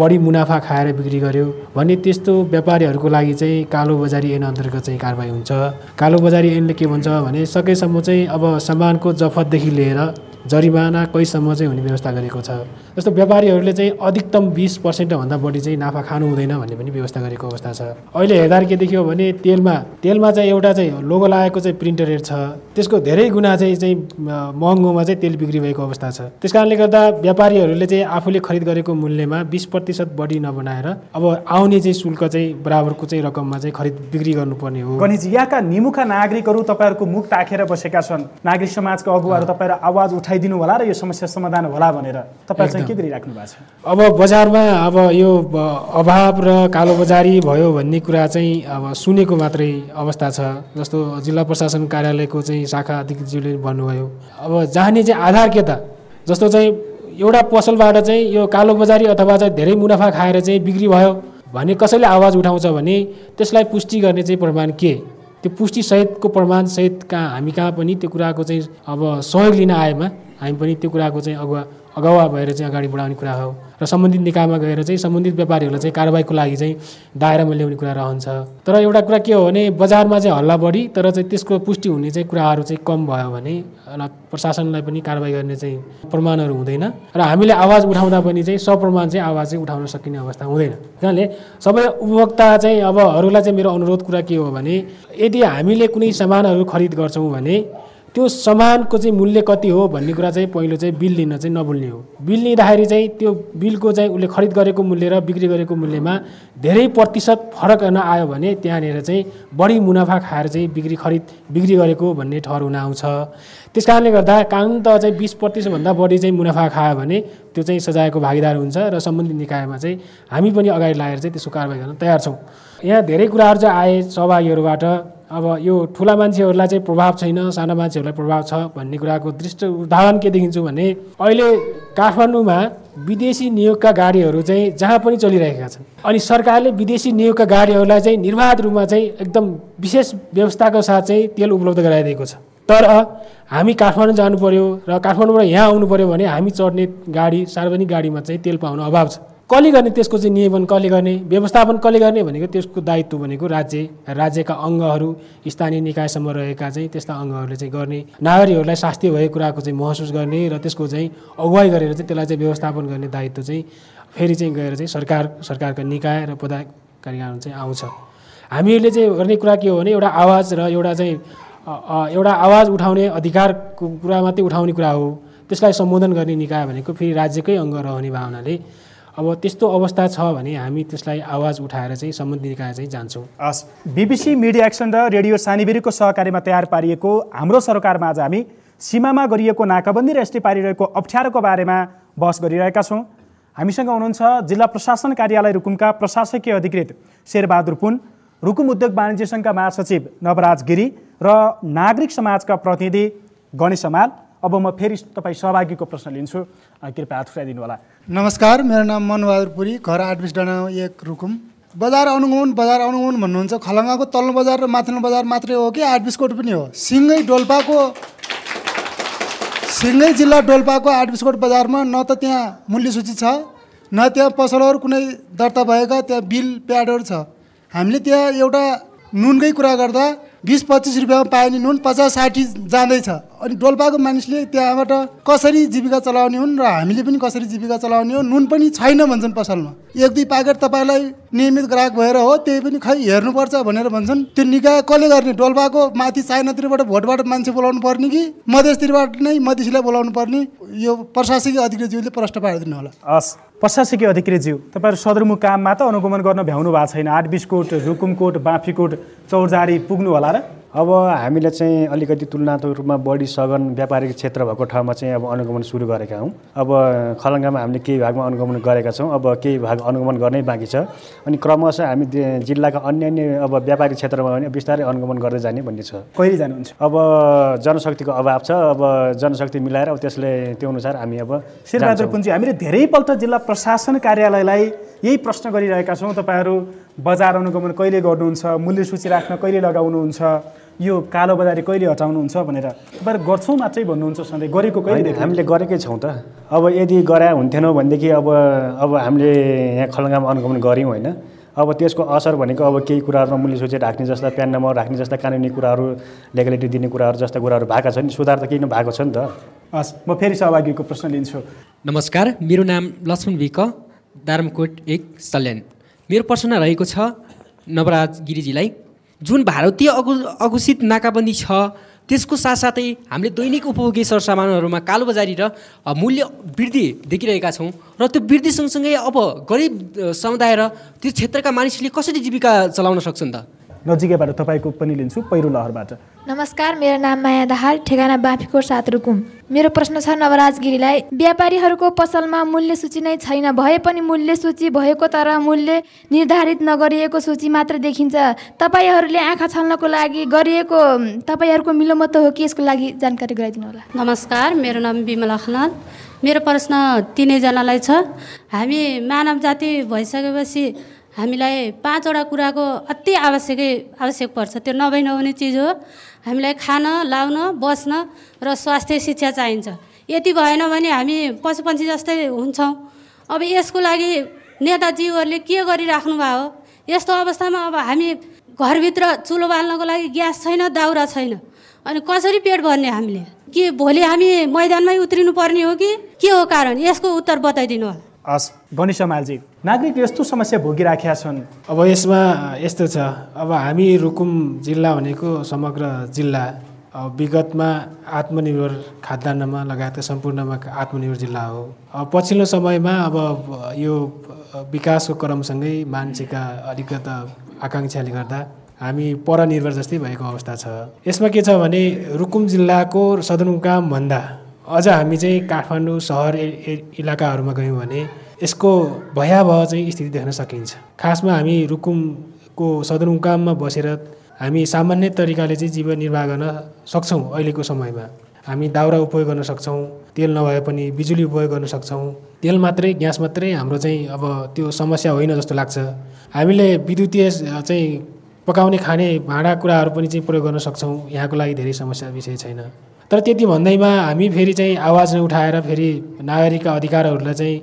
S10: बढी मुनाफा खाएर बिक्री गर्यो भने त्यस्तो व्यापारीहरूको लागि चाहिँ कालो बजारी ऐन अन्तर्गत चाहिँ कारवाही हुन्छ। कालो बजारी ऐनले के भन्छ भने सकेसम्म चाहिँ अब सामानको जफतदेखि लिएर जरिमाना कैसम्म चाहिँ हुने व्यवस्था गरेको छ। जस्तो व्यापारीहरूले चाहिँ अधिकतम बिस पर्सेन्टभन्दा बढी चाहिँ नाफा खानु हुँदैन भन्ने पनि व्यवस्था गरेको अवस्था छ। अहिले हेर्दा के देखियो भने तेलमा तेलमा चाहिँ एउटा चाहिँ लोगो लागेको चाहिँ प्रिन्टर रेट छ। त्यसको धेरै गुणा चाहिँ चाहिँ महँगोमा चाहिँ तेल बिक्री भएको अवस्था छ। त्यस कारणले गर्दा व्यापारीहरूले चाहिँ आफूले खरिद गरेको मूल्यमा बिस प्रतिशत बढी नबनाएर अब आउने चाहिँ शुल्क चाहिँ बराबरको चाहिँ रकममा चाहिँ खरिद बिक्री गर्नुपर्ने हो।
S1: गणेशजी यहाँका निमुखा नागरिकहरू तपाईँहरूको मुख ताखेर बसेका छन्। नागरिक समाजको अगुवाहरू तपाईँहरू आवाज उठाइदिनु होला र यो समस्या समाधान होला भनेर। तपाईँ चाहिँ के गरिराख्नु भएको छ?
S10: अब बजारमा अब यो अभाव र कालोबजारी भयो भन्ने कुरा चाहिँ अब सुनेको मात्रै अवस्था छ जस्तो जिल्ला प्रशासन कार्यालयको चाहिँ शाखा अधिकृतज्यूले भन्नुभयो। अब जाने चाहिँ आधार के त? जस्तो चाहिँ एउटा पसलबाट चाहिँ यो कालोबजारी अथवा चाहिँ धेरै मुनाफा खाएर चाहिँ बिक्री भयो भने कसैले आवाज उठाउँछ भने त्यसलाई पुष्टि गर्ने चाहिँ प्रमाण के? त्यो पुष्टिसहितको प्रमाणसहित कहाँ हामी कहाँ पनि त्यो कुराको चाहिँ अब सहयोग लिन आएमा हामी पनि त्यो कुराको चाहिँ अगुवा अगुवा भएर चाहिँ अगाडि बढाउने कुरा हो। र सम्बन्धित निकायमा गएर चाहिँ सम्बन्धित व्यापारीहरूलाई चाहिँ कारवाहीको लागि चाहिँ दायरामा ल्याउने कुरा रहन्छ। तर एउटा कुरा के हो भने बजारमा चाहिँ हल्ला बढी तर चाहिँ त्यसको पुष्टि हुने चाहिँ कुराहरू चाहिँ कम भयो भने प्रशासनलाई पनि कारवाही गर्ने चाहिँ प्रमाणहरू हुँदैन। र हामीले आवाज उठाउँदा पनि चाहिँ सप्रमाण चाहिँ आवाज चाहिँ उठाउन सकिने अवस्था हुँदैन। किनभने सबै उपभोक्ता चाहिँ अब अरूलाई चाहिँ मेरो अनुरोध कुरा के हो भने यदि हामीले कुनै सामानहरू खरिद गर्छौँ भने त्यो सामानको चाहिँ मूल्य कति हो भन्ने कुरा चाहिँ पहिलो चाहिँ बिल लिन चाहिँ नभुल्ने हो। बिल लिँदाखेरि चाहिँ त्यो बिलको चाहिँ उसले खरिद गरेको मूल्य र बिक्री गरेको मूल्यमा धेरै प्रतिशत फरक हेर्न आयो भने त्यहाँनिर चाहिँ बढी मुनाफा खाएर चाहिँ बिक्री खरिद बिक्री गरेको भन्ने ठहर हुन आउँछ। त्यस कारणले गर्दा कानुन त चाहिँ बिस प्रतिशतभन्दा बढी चाहिँ मुनाफा खायो भने त्यो चाहिँ सजायको भागीदार हुन्छ र सम्बन्धित निकायमा चाहिँ हामी पनि अगाडि लागेर चाहिँ त्यसको कारवाही गर्न तयार छौँ। यहाँ धेरै कुराहरू चाहिँ आए सहभागीहरूबाट। अब यो ठुला मान्छेहरूलाई चाहिँ प्रभाव छैन साना मान्छेहरूलाई प्रभाव छ भन्ने कुराको दृष्ट उदाहरण के देखिन्छु भने अहिले काठमाडौँमा विदेशी नियोगका गाडीहरू चाहिँ जहाँ पनि चलिरहेका छन्। अनि सरकारले विदेशी नियोगका गाडीहरूलाई चाहिँ निर्वाध रूपमा चाहिँ एकदम विशेष व्यवस्थाको साथ चाहिँ तेल उपलब्ध गराइदिएको छ। तर हामी काठमाडौँ जानु पर्यो र काठमाडौँबाट यहाँ आउनु पर्यो भने हामी चढ्ने गाडी सार्वजनिक गाडीमा चाहिँ तेल पाउनु अभाव छ। कसले गर्ने त्यसको चाहिँ नियमन कसले गर्ने व्यवस्थापन कसले गर्ने भनेको त्यसको दायित्व भनेको राज्य राज्यका अङ्गहरू स्थानीय निकायसम्म रहेका चाहिँ त्यस्ता अङ्गहरूले चाहिँ गर्ने नागरिकहरूलाई शास्ति भएको कुराको चाहिँ महसुस गर्ने र त्यसको चाहिँ अगुवाई गरेर चाहिँ त्यसलाई चाहिँ व्यवस्थापन गर्ने दायित्व चाहिँ फेरि चाहिँ गएर चाहिँ सरकार सरकारका निकाय र पदाधिकारीहरू चाहिँ आउँछ। हामीहरूले चाहिँ गर्ने कुरा के हो भने एउटा आवाज र एउटा चाहिँ एउटा आवाज उठाउने अधिकारको कुरा मात्रै उठाउने कुरा हो। त्यसलाई सम्बोधन गर्ने निकाय भनेको फेरि राज्यकै अङ्ग रहने भावनाले अब त्यस्तो अवस्था छ भने हामी त्यसलाई आवाज उठाएर चाहिँ सम्बन्धित निकाय चाहिँ जान्छौँ।
S1: हस् बिबिसी मिडिया एक्सन र रेडियो सानीबेरीको सहकार्यमा तयार पारिएको हाम्रो सरकारमा आज हामी सीमामा गरिएको नाकाबन्दी र यसले पारिरहेको अप्ठ्यारोको बारेमा बहस गरिरहेका छौँ। हामीसँग हुनुहुन्छ जिल्ला प्रशासन कार्यालय रुकुमका प्रशासकीय अधिकृत शेरबहादुर पुन रुकुम उद्योग वाणिज्य सङ्घका महासचिव नवराज गिरी र नागरिक समाजका प्रतिनिधि गणेश समाल। अब म फेरि तपाईँ सहभागीको प्रश्न लिन्छु। कृपया हात फुराइदिनु होला।
S14: नमस्कार मेरो नाम मनबहादुर पुरी घर आठ बिस डाँडा एक रुकुम। बजार अनुगमन बजार अनुगमन भन्नुहुन्छ खलङ्गाको तल्लो बजार र माथिल्लो बजार मात्रै हो कि आठ बिसकोट पनि हो? सिँगै डोल्पाको सिँगै जिल्ला डोल्पाको आठ बिसकोट बजारमा न त त्यहाँ मूल्य सूची छ न त्यहाँ पसलहरू कुनै दर्ता भएका त्यहाँ बिल प्याडहरू छ। हामीले त्यहाँ एउटा नुनकै कुरा गर्दा बिस पच्चिस रुपियाँमा पायो भने नुन पचास साठी जाँदैछ। अनि डोल्पाको मानिसले त्यहाँबाट कसरी जीविका चलाउने हुन् र हामीले पनि कसरी जीविका चलाउने हो नुन पनि छैन भन्छन् पसलमा। एक दुई प्याकेट तपाईँलाई नियमित ग्राहक भएर हो त्यही पनि खै हेर्नुपर्छ भनेर भन्छन्। त्यो निकाय कसले गर्ने? डोल्पाको माथि चाइनातिरबाट भोटबाट मान्छे बोलाउनु पर्ने कि मधेसतिरबाट नै मधेसीलाई बोलाउनु पर्ने? यो प्रशासकीय अधिकृतज्यूले प्रश्न पारिदिनु होला।
S1: हस् प्रशासकीय अधिकृतज्यू तपाईँहरू सदरमुकाममा त अनुगमन गर्न भ्याउनु भएको छैन। आठ बिसकोट रुकुमकोट बाँफीकोट चौरजारी पुग्नु होला र?
S7: अब हामीले चाहिँ अलिकति तुलनात्मक रूपमा बढी सघन व्यापारिक क्षेत्र भएको ठाउँमा चाहिँ अब अनुगमन सुरु गरेका हौँ। अब खलङ्गामा हामीले केही भागमा अनुगमन गरेका छौँ। अब केही भाग अनुगमन गर्नै बाँकी छ। अनि क्रमशः हामी जिल्लाका अन्य अन्य अब व्यापारिक क्षेत्रमा पनि बिस्तारै अनुगमन गर्दै जाने भन्ने छ।
S1: कहिले जानुहुन्छ?
S7: अब जनशक्तिको अभाव छ। अब जनशक्ति मिलाएर अब त्यसले त्यो अनुसार हामी अब
S1: शेरबहादुर। पुन्जी हामीले धेरैपल्ट जिल्ला प्रशासन कार्यालयलाई यही प्रश्न गरिरहेका छौँ। तपाईँहरू बजार अनुगमन कहिले गर्नुहुन्छ? मूल्य सूची राख्न कहिले लगाउनुहुन्छ? यो कालोबजारी कहिले हटाउनुहुन्छ भनेर। तपाईँहरू गर्छौँ मात्रै भन्नुहुन्छ सधैँ। गरेको कहिले?
S7: हामीले गरेकै छौँ त। अब यदि गरा हुन्थेनौँ भनेदेखि अब अब हामीले यहाँ खलङ्गामा अनुगमन गऱ्यौँ होइन। अब त्यसको असर भनेको अब केही कुराहरूमा मूल्य सूची राख्ने जस्ता प्यान नम्बर राख्ने जस्ता कानुनी कुराहरू लेगलिटी दिने कुराहरू जस्ता कुराहरू भएका छन्। सुधार त किन भएको छ नि त।
S1: हस् म फेरि सहभागीको प्रश्न लिन्छु।
S15: नमस्कार मेरो नाम लक्ष्मण विक दारमकोट एक सल्यान। मेरो प्रश्न रहेको छ नवराज गिरिजीलाई जुन भारतीय अघु अघोषित नाकाबन्दी छ त्यसको साथसाथै हामीले दैनिक उपभोग्य सरसामानहरूमा कालोबजारी र मूल्य वृद्धि देखिरहेका छौँ र त्यो वृद्धि सँगसँगै अब गरिब समुदाय र त्यो क्षेत्रका मानिसले कसरी जीविका चलाउन सक्छन् त?
S1: नजिकैबाट तपाईँको पनि लिन्छु पहिरो लहरबाट।
S16: नमस्कार मेरो नाम माया दाहाल ठेगाना बाँफीकोट सात रुकुम। मेरो प्रश्न छ नवराज गिरीलाई व्यापारीहरूको पसलमा मूल्य सूची नै छैन भए पनि मूल्य सूची भएको तर मूल्य निर्धारित नगरिएको सूची मात्र देखिन्छ। तपाईँहरूले आँखा छल्नको लागि गरिएको तपाईँहरूको मिलोमत हो कि यसको लागि जानकारी गराइदिनु होला?
S17: नमस्कार मेरो नाम विमला खनाल मेरो प्रश्न तिनैजनालाई छ। हामी मानव जाति भइसकेपछि हामीलाई पाँचवटा कुराको अति आवश्यकै आवश्यक पर्छ। त्यो नभई नहुने चिज हो। हामीलाई खान लाउन बस्न र स्वास्थ्य शिक्षा चाहिन्छ। यति भएन भने हामी पशुपन्छी जस्तै हुन्छौँ। अब यसको लागि नेताजीहरूले के गरिराख्नु भएको हो यस्तो अवस्थामा अब हामी घरभित्र चुलो बाल्नको लागि ग्यास छैन दाउरा छैन। अनि कसरी पेट भर्ने हामीले? के भोलि हामी मैदानमै उत्रिनु पर्ने हो कि? के हो कारण? यसको उत्तर बताइदिनु होला।
S1: हस् गणेश मालजी नागरिक यस्तो समस्या भोगिराखेका छन्।
S10: अब यसमा यस्तो छ अब हामी रुकुम जिल्ला भनेको समग्र जिल्ला विगतमा आत्मनिर्भर खाद्यान्नमा लगायतका सम्पूर्णमा आत्मनिर्भर जिल्ला हो। पछिल्लो समयमा अब यो विकासको क्रमसँगै मान्छेका अलिकता आकाङ्क्षाले गर्दा हामी परनिर्भर जस्तै भएको अवस्था छ। यसमा के छ भने रुकुम जिल्लाको सदरमुकामभन्दा अझ हामी चाहिँ काठमाडौँ सहर इलाकाहरूमा गयौँ भने यसको भयावह चाहिँ स्थिति देख्न सकिन्छ। खासमा हामी रुकुमको सदरमुकाममा बसेर हामी सामान्य तरिकाले चाहिँ जीवन निर्वाह गर्न सक्छौँ अहिलेको समयमा। हामी दाउरा उपयोग गर्न सक्छौँ तेल नभए पनि बिजुली उपयोग गर्न सक्छौँ। तेल मात्रै ग्यास मात्रै हाम्रो चाहिँ अब त्यो समस्या होइन जस्तो लाग्छ। हामीले विद्युतीय चाहिँ पकाउने खाने भाँडा कुराहरू पनि चाहिँ प्रयोग गर्न सक्छौँ। यहाँको लागि धेरै समस्या विषय छैन। तर त्यति भन्दैमा हामी फेरि चाहिँ आवाज नउठाएर फेरि नागरिकका अधिकारहरूलाई चाहिँ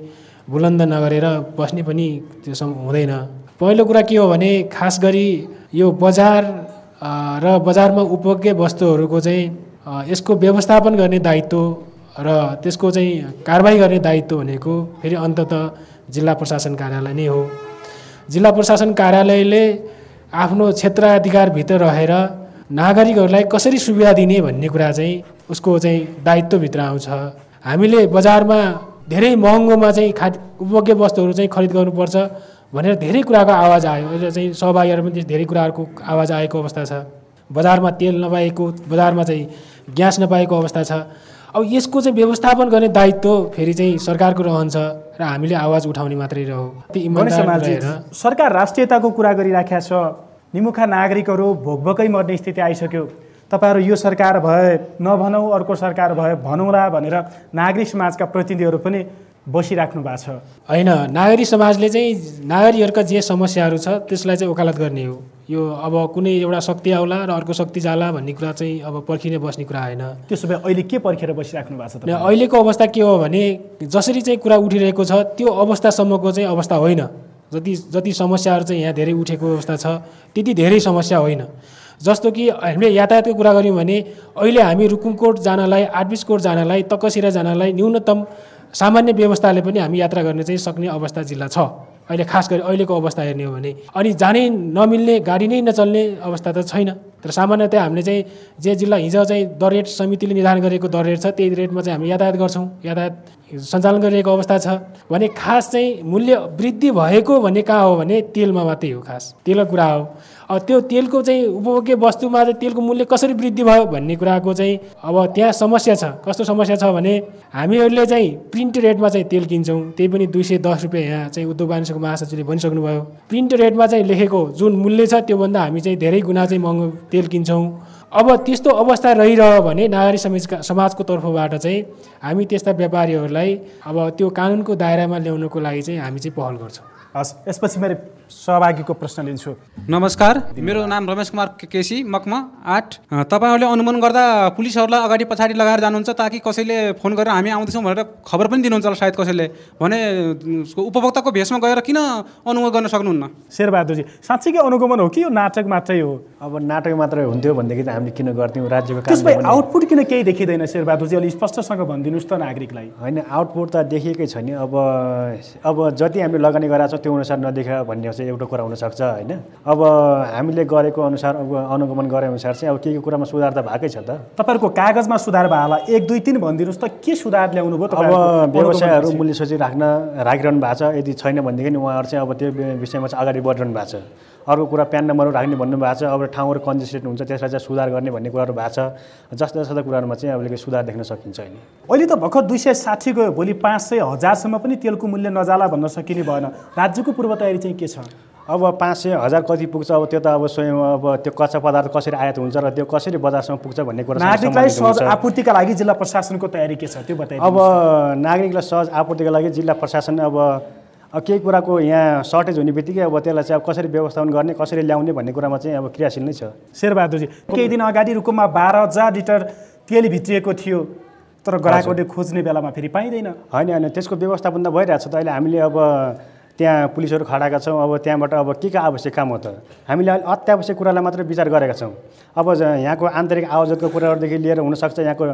S10: बुलन्द नगरेर बस्ने पनि त्यो सम हुँदैन। पहिलो कुरा के हो भने खास गरी यो बजार र बजारमा उपभोग्य वस्तुहरूको चाहिँ यसको व्यवस्थापन गर्ने दायित्व र त्यसको चाहिँ कारवाही गर्ने दायित्व भनेको फेरि अन्तत जिल्ला प्रशासन कार्यालय नै हो। जिल्ला प्रशासन कार्यालयले आफ्नो क्षेत्राधिकारभित्र रहेर नागरिकहरूलाई कसरी सुविधा दिने भन्ने कुरा चाहिँ उसको चाहिँ दायित्वभित्र आउँछ। हामीले बजारमा धेरै महँगोमा चाहिँ खा उपभोग्य वस्तुहरू चाहिँ खरिद गर्नुपर्छ भनेर धेरै कुराको आवाज आयो। अहिले चाहिँ सहभागीहरू पनि धेरै कुराहरूको आवाज आएको अवस्था छ। बजारमा तेल नपाएको बजारमा चाहिँ ग्यास नपाएको अवस्था छ। अब यसको चाहिँ व्यवस्थापन गर्ने दायित्व फेरि चाहिँ सरकारको रहन्छ र हामीले आवाज उठाउने मात्रै रहो ती
S1: गणेश
S10: इमान्दार
S1: मालजी
S10: रहेर
S1: सरकार राष्ट्रियताको कुरा गरिराखेका छ। निमुखा नागरिकहरू भोकभोकै मर्ने स्थिति आइसक्यो। तपाईँहरू यो सरकार भए नभनौँ अर्को सरकार भए भनौँला भनेर नागरिक समाजका प्रतिनिधिहरू पनि बसिराख्नु भएको छ।
S10: होइन नागरिक समाजले चाहिँ नागरिकहरूका जे समस्याहरू छ त्यसलाई चाहिँ वकालत गर्ने हो। यो अब कुनै एउटा शक्ति आउला र अर्को शक्ति जाला भन्ने कुरा चाहिँ अब पर्खिने बस्ने कुरा होइन।
S1: त्यसो भए अहिले के पर्खेर बसिराख्नु भएको छ?
S10: अहिलेको अवस्था के हो भने जसरी चाहिँ कुरा उठिरहेको छ त्यो अवस्थासम्मको चाहिँ अवस्था होइन। जति जति समस्याहरू चाहिँ यहाँ धेरै उठेको अवस्था छ त्यति धेरै समस्या होइन। जस्तो कि हामीले यातायातको कुरा गऱ्यौँ भने अहिले हामी रुकुमकोट जानलाई आठबिसकोट जानलाई तकसिरा जानलाई न्यूनतम सामान्य व्यवस्थाले पनि हामी यात्रा गर्न चाहिँ सक्ने अवस्था जिल्ला छ। अहिले खास गरी अहिलेको अवस्था हेर्ने हो भने। अनि जानै नमिल्ने गाडी नै नचल्ने अवस्था त छैन। तर सामान्यतया हामीले चाहिँ जे जिल्ला हिजो चाहिँ दर रेट समितिले निर्धारण गरेको दर रेट छ त्यही रेटमा चाहिँ हामी यातायात गर्छौँ। यातायात सञ्चालन गरिरहेको अवस्था छ। भने खास चाहिँ मूल्य वृद्धि भएको भन्ने कहाँ हो भने तेलमा मात्रै हो खास। तेलको कुरा हो। त्यो तेलको चाहिँ उपभोग्य वस्तुमा चाहिँ तेलको मूल्य कसरी वृद्धि भयो भन्ने कुराको चाहिँ अब त्यहाँ समस्या छ। कस्तो समस्या छ भने हामीहरूले चाहिँ प्रिन्ट रेटमा चाहिँ तेल किन्छौँ। त्यही पनि दुई सय दस रुपियाँ यहाँ चाहिँ उद्योग वाणिज्यको महासचिवले भनिसक्नुभयो। प्रिन्ट रेटमा चाहिँ लेखेको जुन मूल्य छ त्योभन्दा हामी चाहिँ धेरै गुणा चाहिँ महँगो तेल किन्छौँ। अब त्यस्तो अवस्था रहिरह्यो भने नागरिक समाजका समाजको तर्फबाट चाहिँ हामी त्यस्ता व्यापारीहरूलाई अब त्यो कानुनको दायरामा ल्याउनको लागि चाहिँ हामी चाहिँ पहल गर्छौँ।
S1: हस् यसपछि मेरो सहभागीको प्रश्न लिन्छु।
S18: नमस्कार मेरो नाम रमेश कुमार केसी मकमा आठ। तपाईँहरूले अनुमान गर्दा पुलिसहरूलाई अगाडि पछाडि लगाएर जानुहुन्छ ताकि कसैले फोन गरेर हामी आउँदैछौँ भनेर खबर पनि दिनुहुन्छ होला सायद कसैले। भने उपभोक्ताको भेषमा गएर किन अनुगमन गर्न सक्नुहुन्न?
S1: शेरबहादुरजी साँच्चीकै अनुगमन हो कि यो नाटक मात्रै हो?
S7: अब नाटक मात्रै हुन्थ्यो भनेदेखि त हामीले किन गर्थ्यौँ? राज्यको
S1: त्यस भए
S7: कामले पनि-
S1: आउटपुट किन केही देखिँदैन शेरबहादुरजी? अलिक स्पष्टसँग भनिदिनुहोस् त नागरिकलाई।
S7: होइन आउटपुट त देखिएकै छ नि। अब अब जति हामीले लगानी गरेका छौँ त्यो अनुसार नदेखा भन्ने चाहिँ एउटा कुरा हुनसक्छ होइन? अब हामीले गरेको अनुसार अब अनुगमन गरे अनुसार चाहिँ अब के के कुरामा सुधार त भएकै छ त।
S1: तपाईँहरूको कागजमा सुधार भयो होला। एक दुई तिन भनिदिनुहोस् त के सुधार ल्याउनु भयो
S7: अब व्यवसायहरू? मूल्य सूची राख्न राखिरहनु भएको छ। यदि छैन भनेदेखि उहाँहरू चाहिँ अब त्यो विषयमा चाहिँ अगाडि बढिरहनु भएको छ। अर्को कुरा प्यान नम्बरहरू राख्ने भन्नुभएको छ अब ठाउँहरू कन्जेस्टेड हुन्छ त्यसलाई चाहिँ सुधार गर्ने भन्ने कुराहरू भएको छ। जस्ता जस्ता कुराहरूमा चाहिँ अहिलेको सुधार देख्न सकिन्छ अहिले।
S1: अहिले त भर्खर दुई सय साठी गयो भोलि पाँच सय हजारसम्म पनि तेलको मूल्य नजाला भन्न सकिने भएन। राज्यको पूर्व तयारी चाहिँ के छ?
S7: अब पाँच सय हजार कति पुग्छ अब त्यो त अब स्वयं अब त्यो कच्चा पदार्थ कसरी आयात हुन्छ र त्यो कसरी बजारसम्म पुग्छ भन्ने कुरा
S1: नागरिकलाई सहज आपूर्तिका लागि जिल्ला प्रशासनको तयारी के छ त्यो बताइदिनु
S7: अब नागरिकलाई सहज आपूर्तिको लागि जिल्ला प्रशासन अब अब केही कुराको यहाँ सर्टेज हुने बित्तिकै अब त्यसलाई चाहिँ अब कसरी व्यवस्थापन गर्ने कसरी ल्याउने भन्ने कुरामा चाहिँ अब क्रियाशील नै छ।
S1: शेरबहादुरजी केही दिन अगाडि रुकुममा बाह्र हजार लिटर तेल भित्रिएको थियो तर ग्राहकहरूले खोज्ने बेलामा फेरि पाइँदैन।
S7: होइन होइन त्यसको व्यवस्थापन त भइरहेको छ त अहिले हामीले अब त्यहाँ पुलिसहरू खडाएका छौँ अब त्यहाँबाट अब के के आवश्यक काम हो त? हामीले अहिले अत्यावश्यक कुरालाई मात्रै विचार गरेका छौँ। अब यहाँको आन्तरिक आयोजकको कुराहरूदेखि लिएर हुनसक्छ यहाँको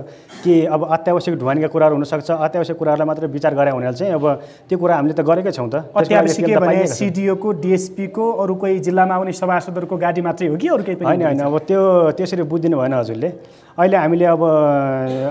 S7: के अब अत्यावश्यक ढुवानीका कुराहरू हुनसक्छ अत्यावश्यक कुराहरूलाई मात्रै विचार गरे हुनाले चाहिँ अब त्यो कुरा हामीले त गरेकै छौँ त।
S1: अत्यावश्यक भने। सिडिओको डिएसपीको अरू कोही जिल्लामा आउने सभासदहरूको गाडी मात्रै हो कि अरू केही
S7: होइन होइन अब त्यो त्यसरी बुझिदिनु भएन हजुरले। अहिले हामीले अब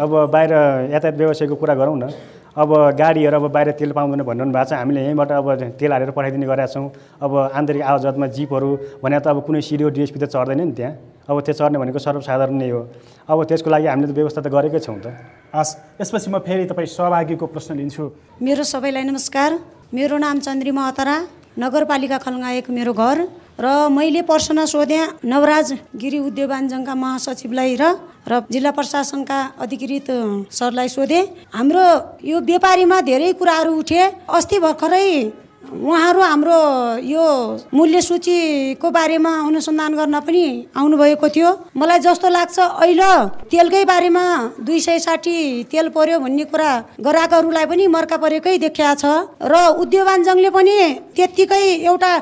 S7: अब बाहिर यातायात व्यवसायको कुरा गरौँ न। अब गाडीहरू अब बाहिर तेल पाउँदैन भनिरहनु भएको छ। हामीले यहीँबाट अब तेल हालेर पठाइदिने गरेका छौँ। अब आन्तरिक आवाजमा जिपहरू भने त अब कुनै सिडिओ डिएसपी त चढ्दैन नि त्यहाँ। अब त्यो चढ्ने भनेको सर्वसाधारण नै हो। अब त्यसको लागि हामीले त व्यवस्था त गरेकै छौँ त।
S1: हस् यसपछि म फेरि तपाईँ सहभागीको प्रश्न लिन्छु।
S19: मेरो सबैलाई नमस्कार। मेरो नाम चन्द्रिमा अतरा। नगरपालिका खलङ्गा एक मेरो घर। र मैले प्रश्न सोधेँ नवराज गिरी उद्योग महासचिवलाई र र जिल्ला प्रशासनका अधिकृत सरलाई सोधेँ। हाम्रो यो व्यापारीमा धेरै कुराहरू उठे। अस्ति भर्खरै उहाँहरू हाम्रो यो मूल्य सूचीको बारेमा अनुसन्धान गर्न पनि आउनुभएको थियो। मलाई जस्तो लाग्छ अहिले तेलकै बारेमा दुई सय साठी तेल पर्यो भन्ने कुरा ग्राहकहरूलाई पनि मर्का परेकै देखिया छ। र उद्योग वाणिज्यले पनि त्यत्तिकै एउटा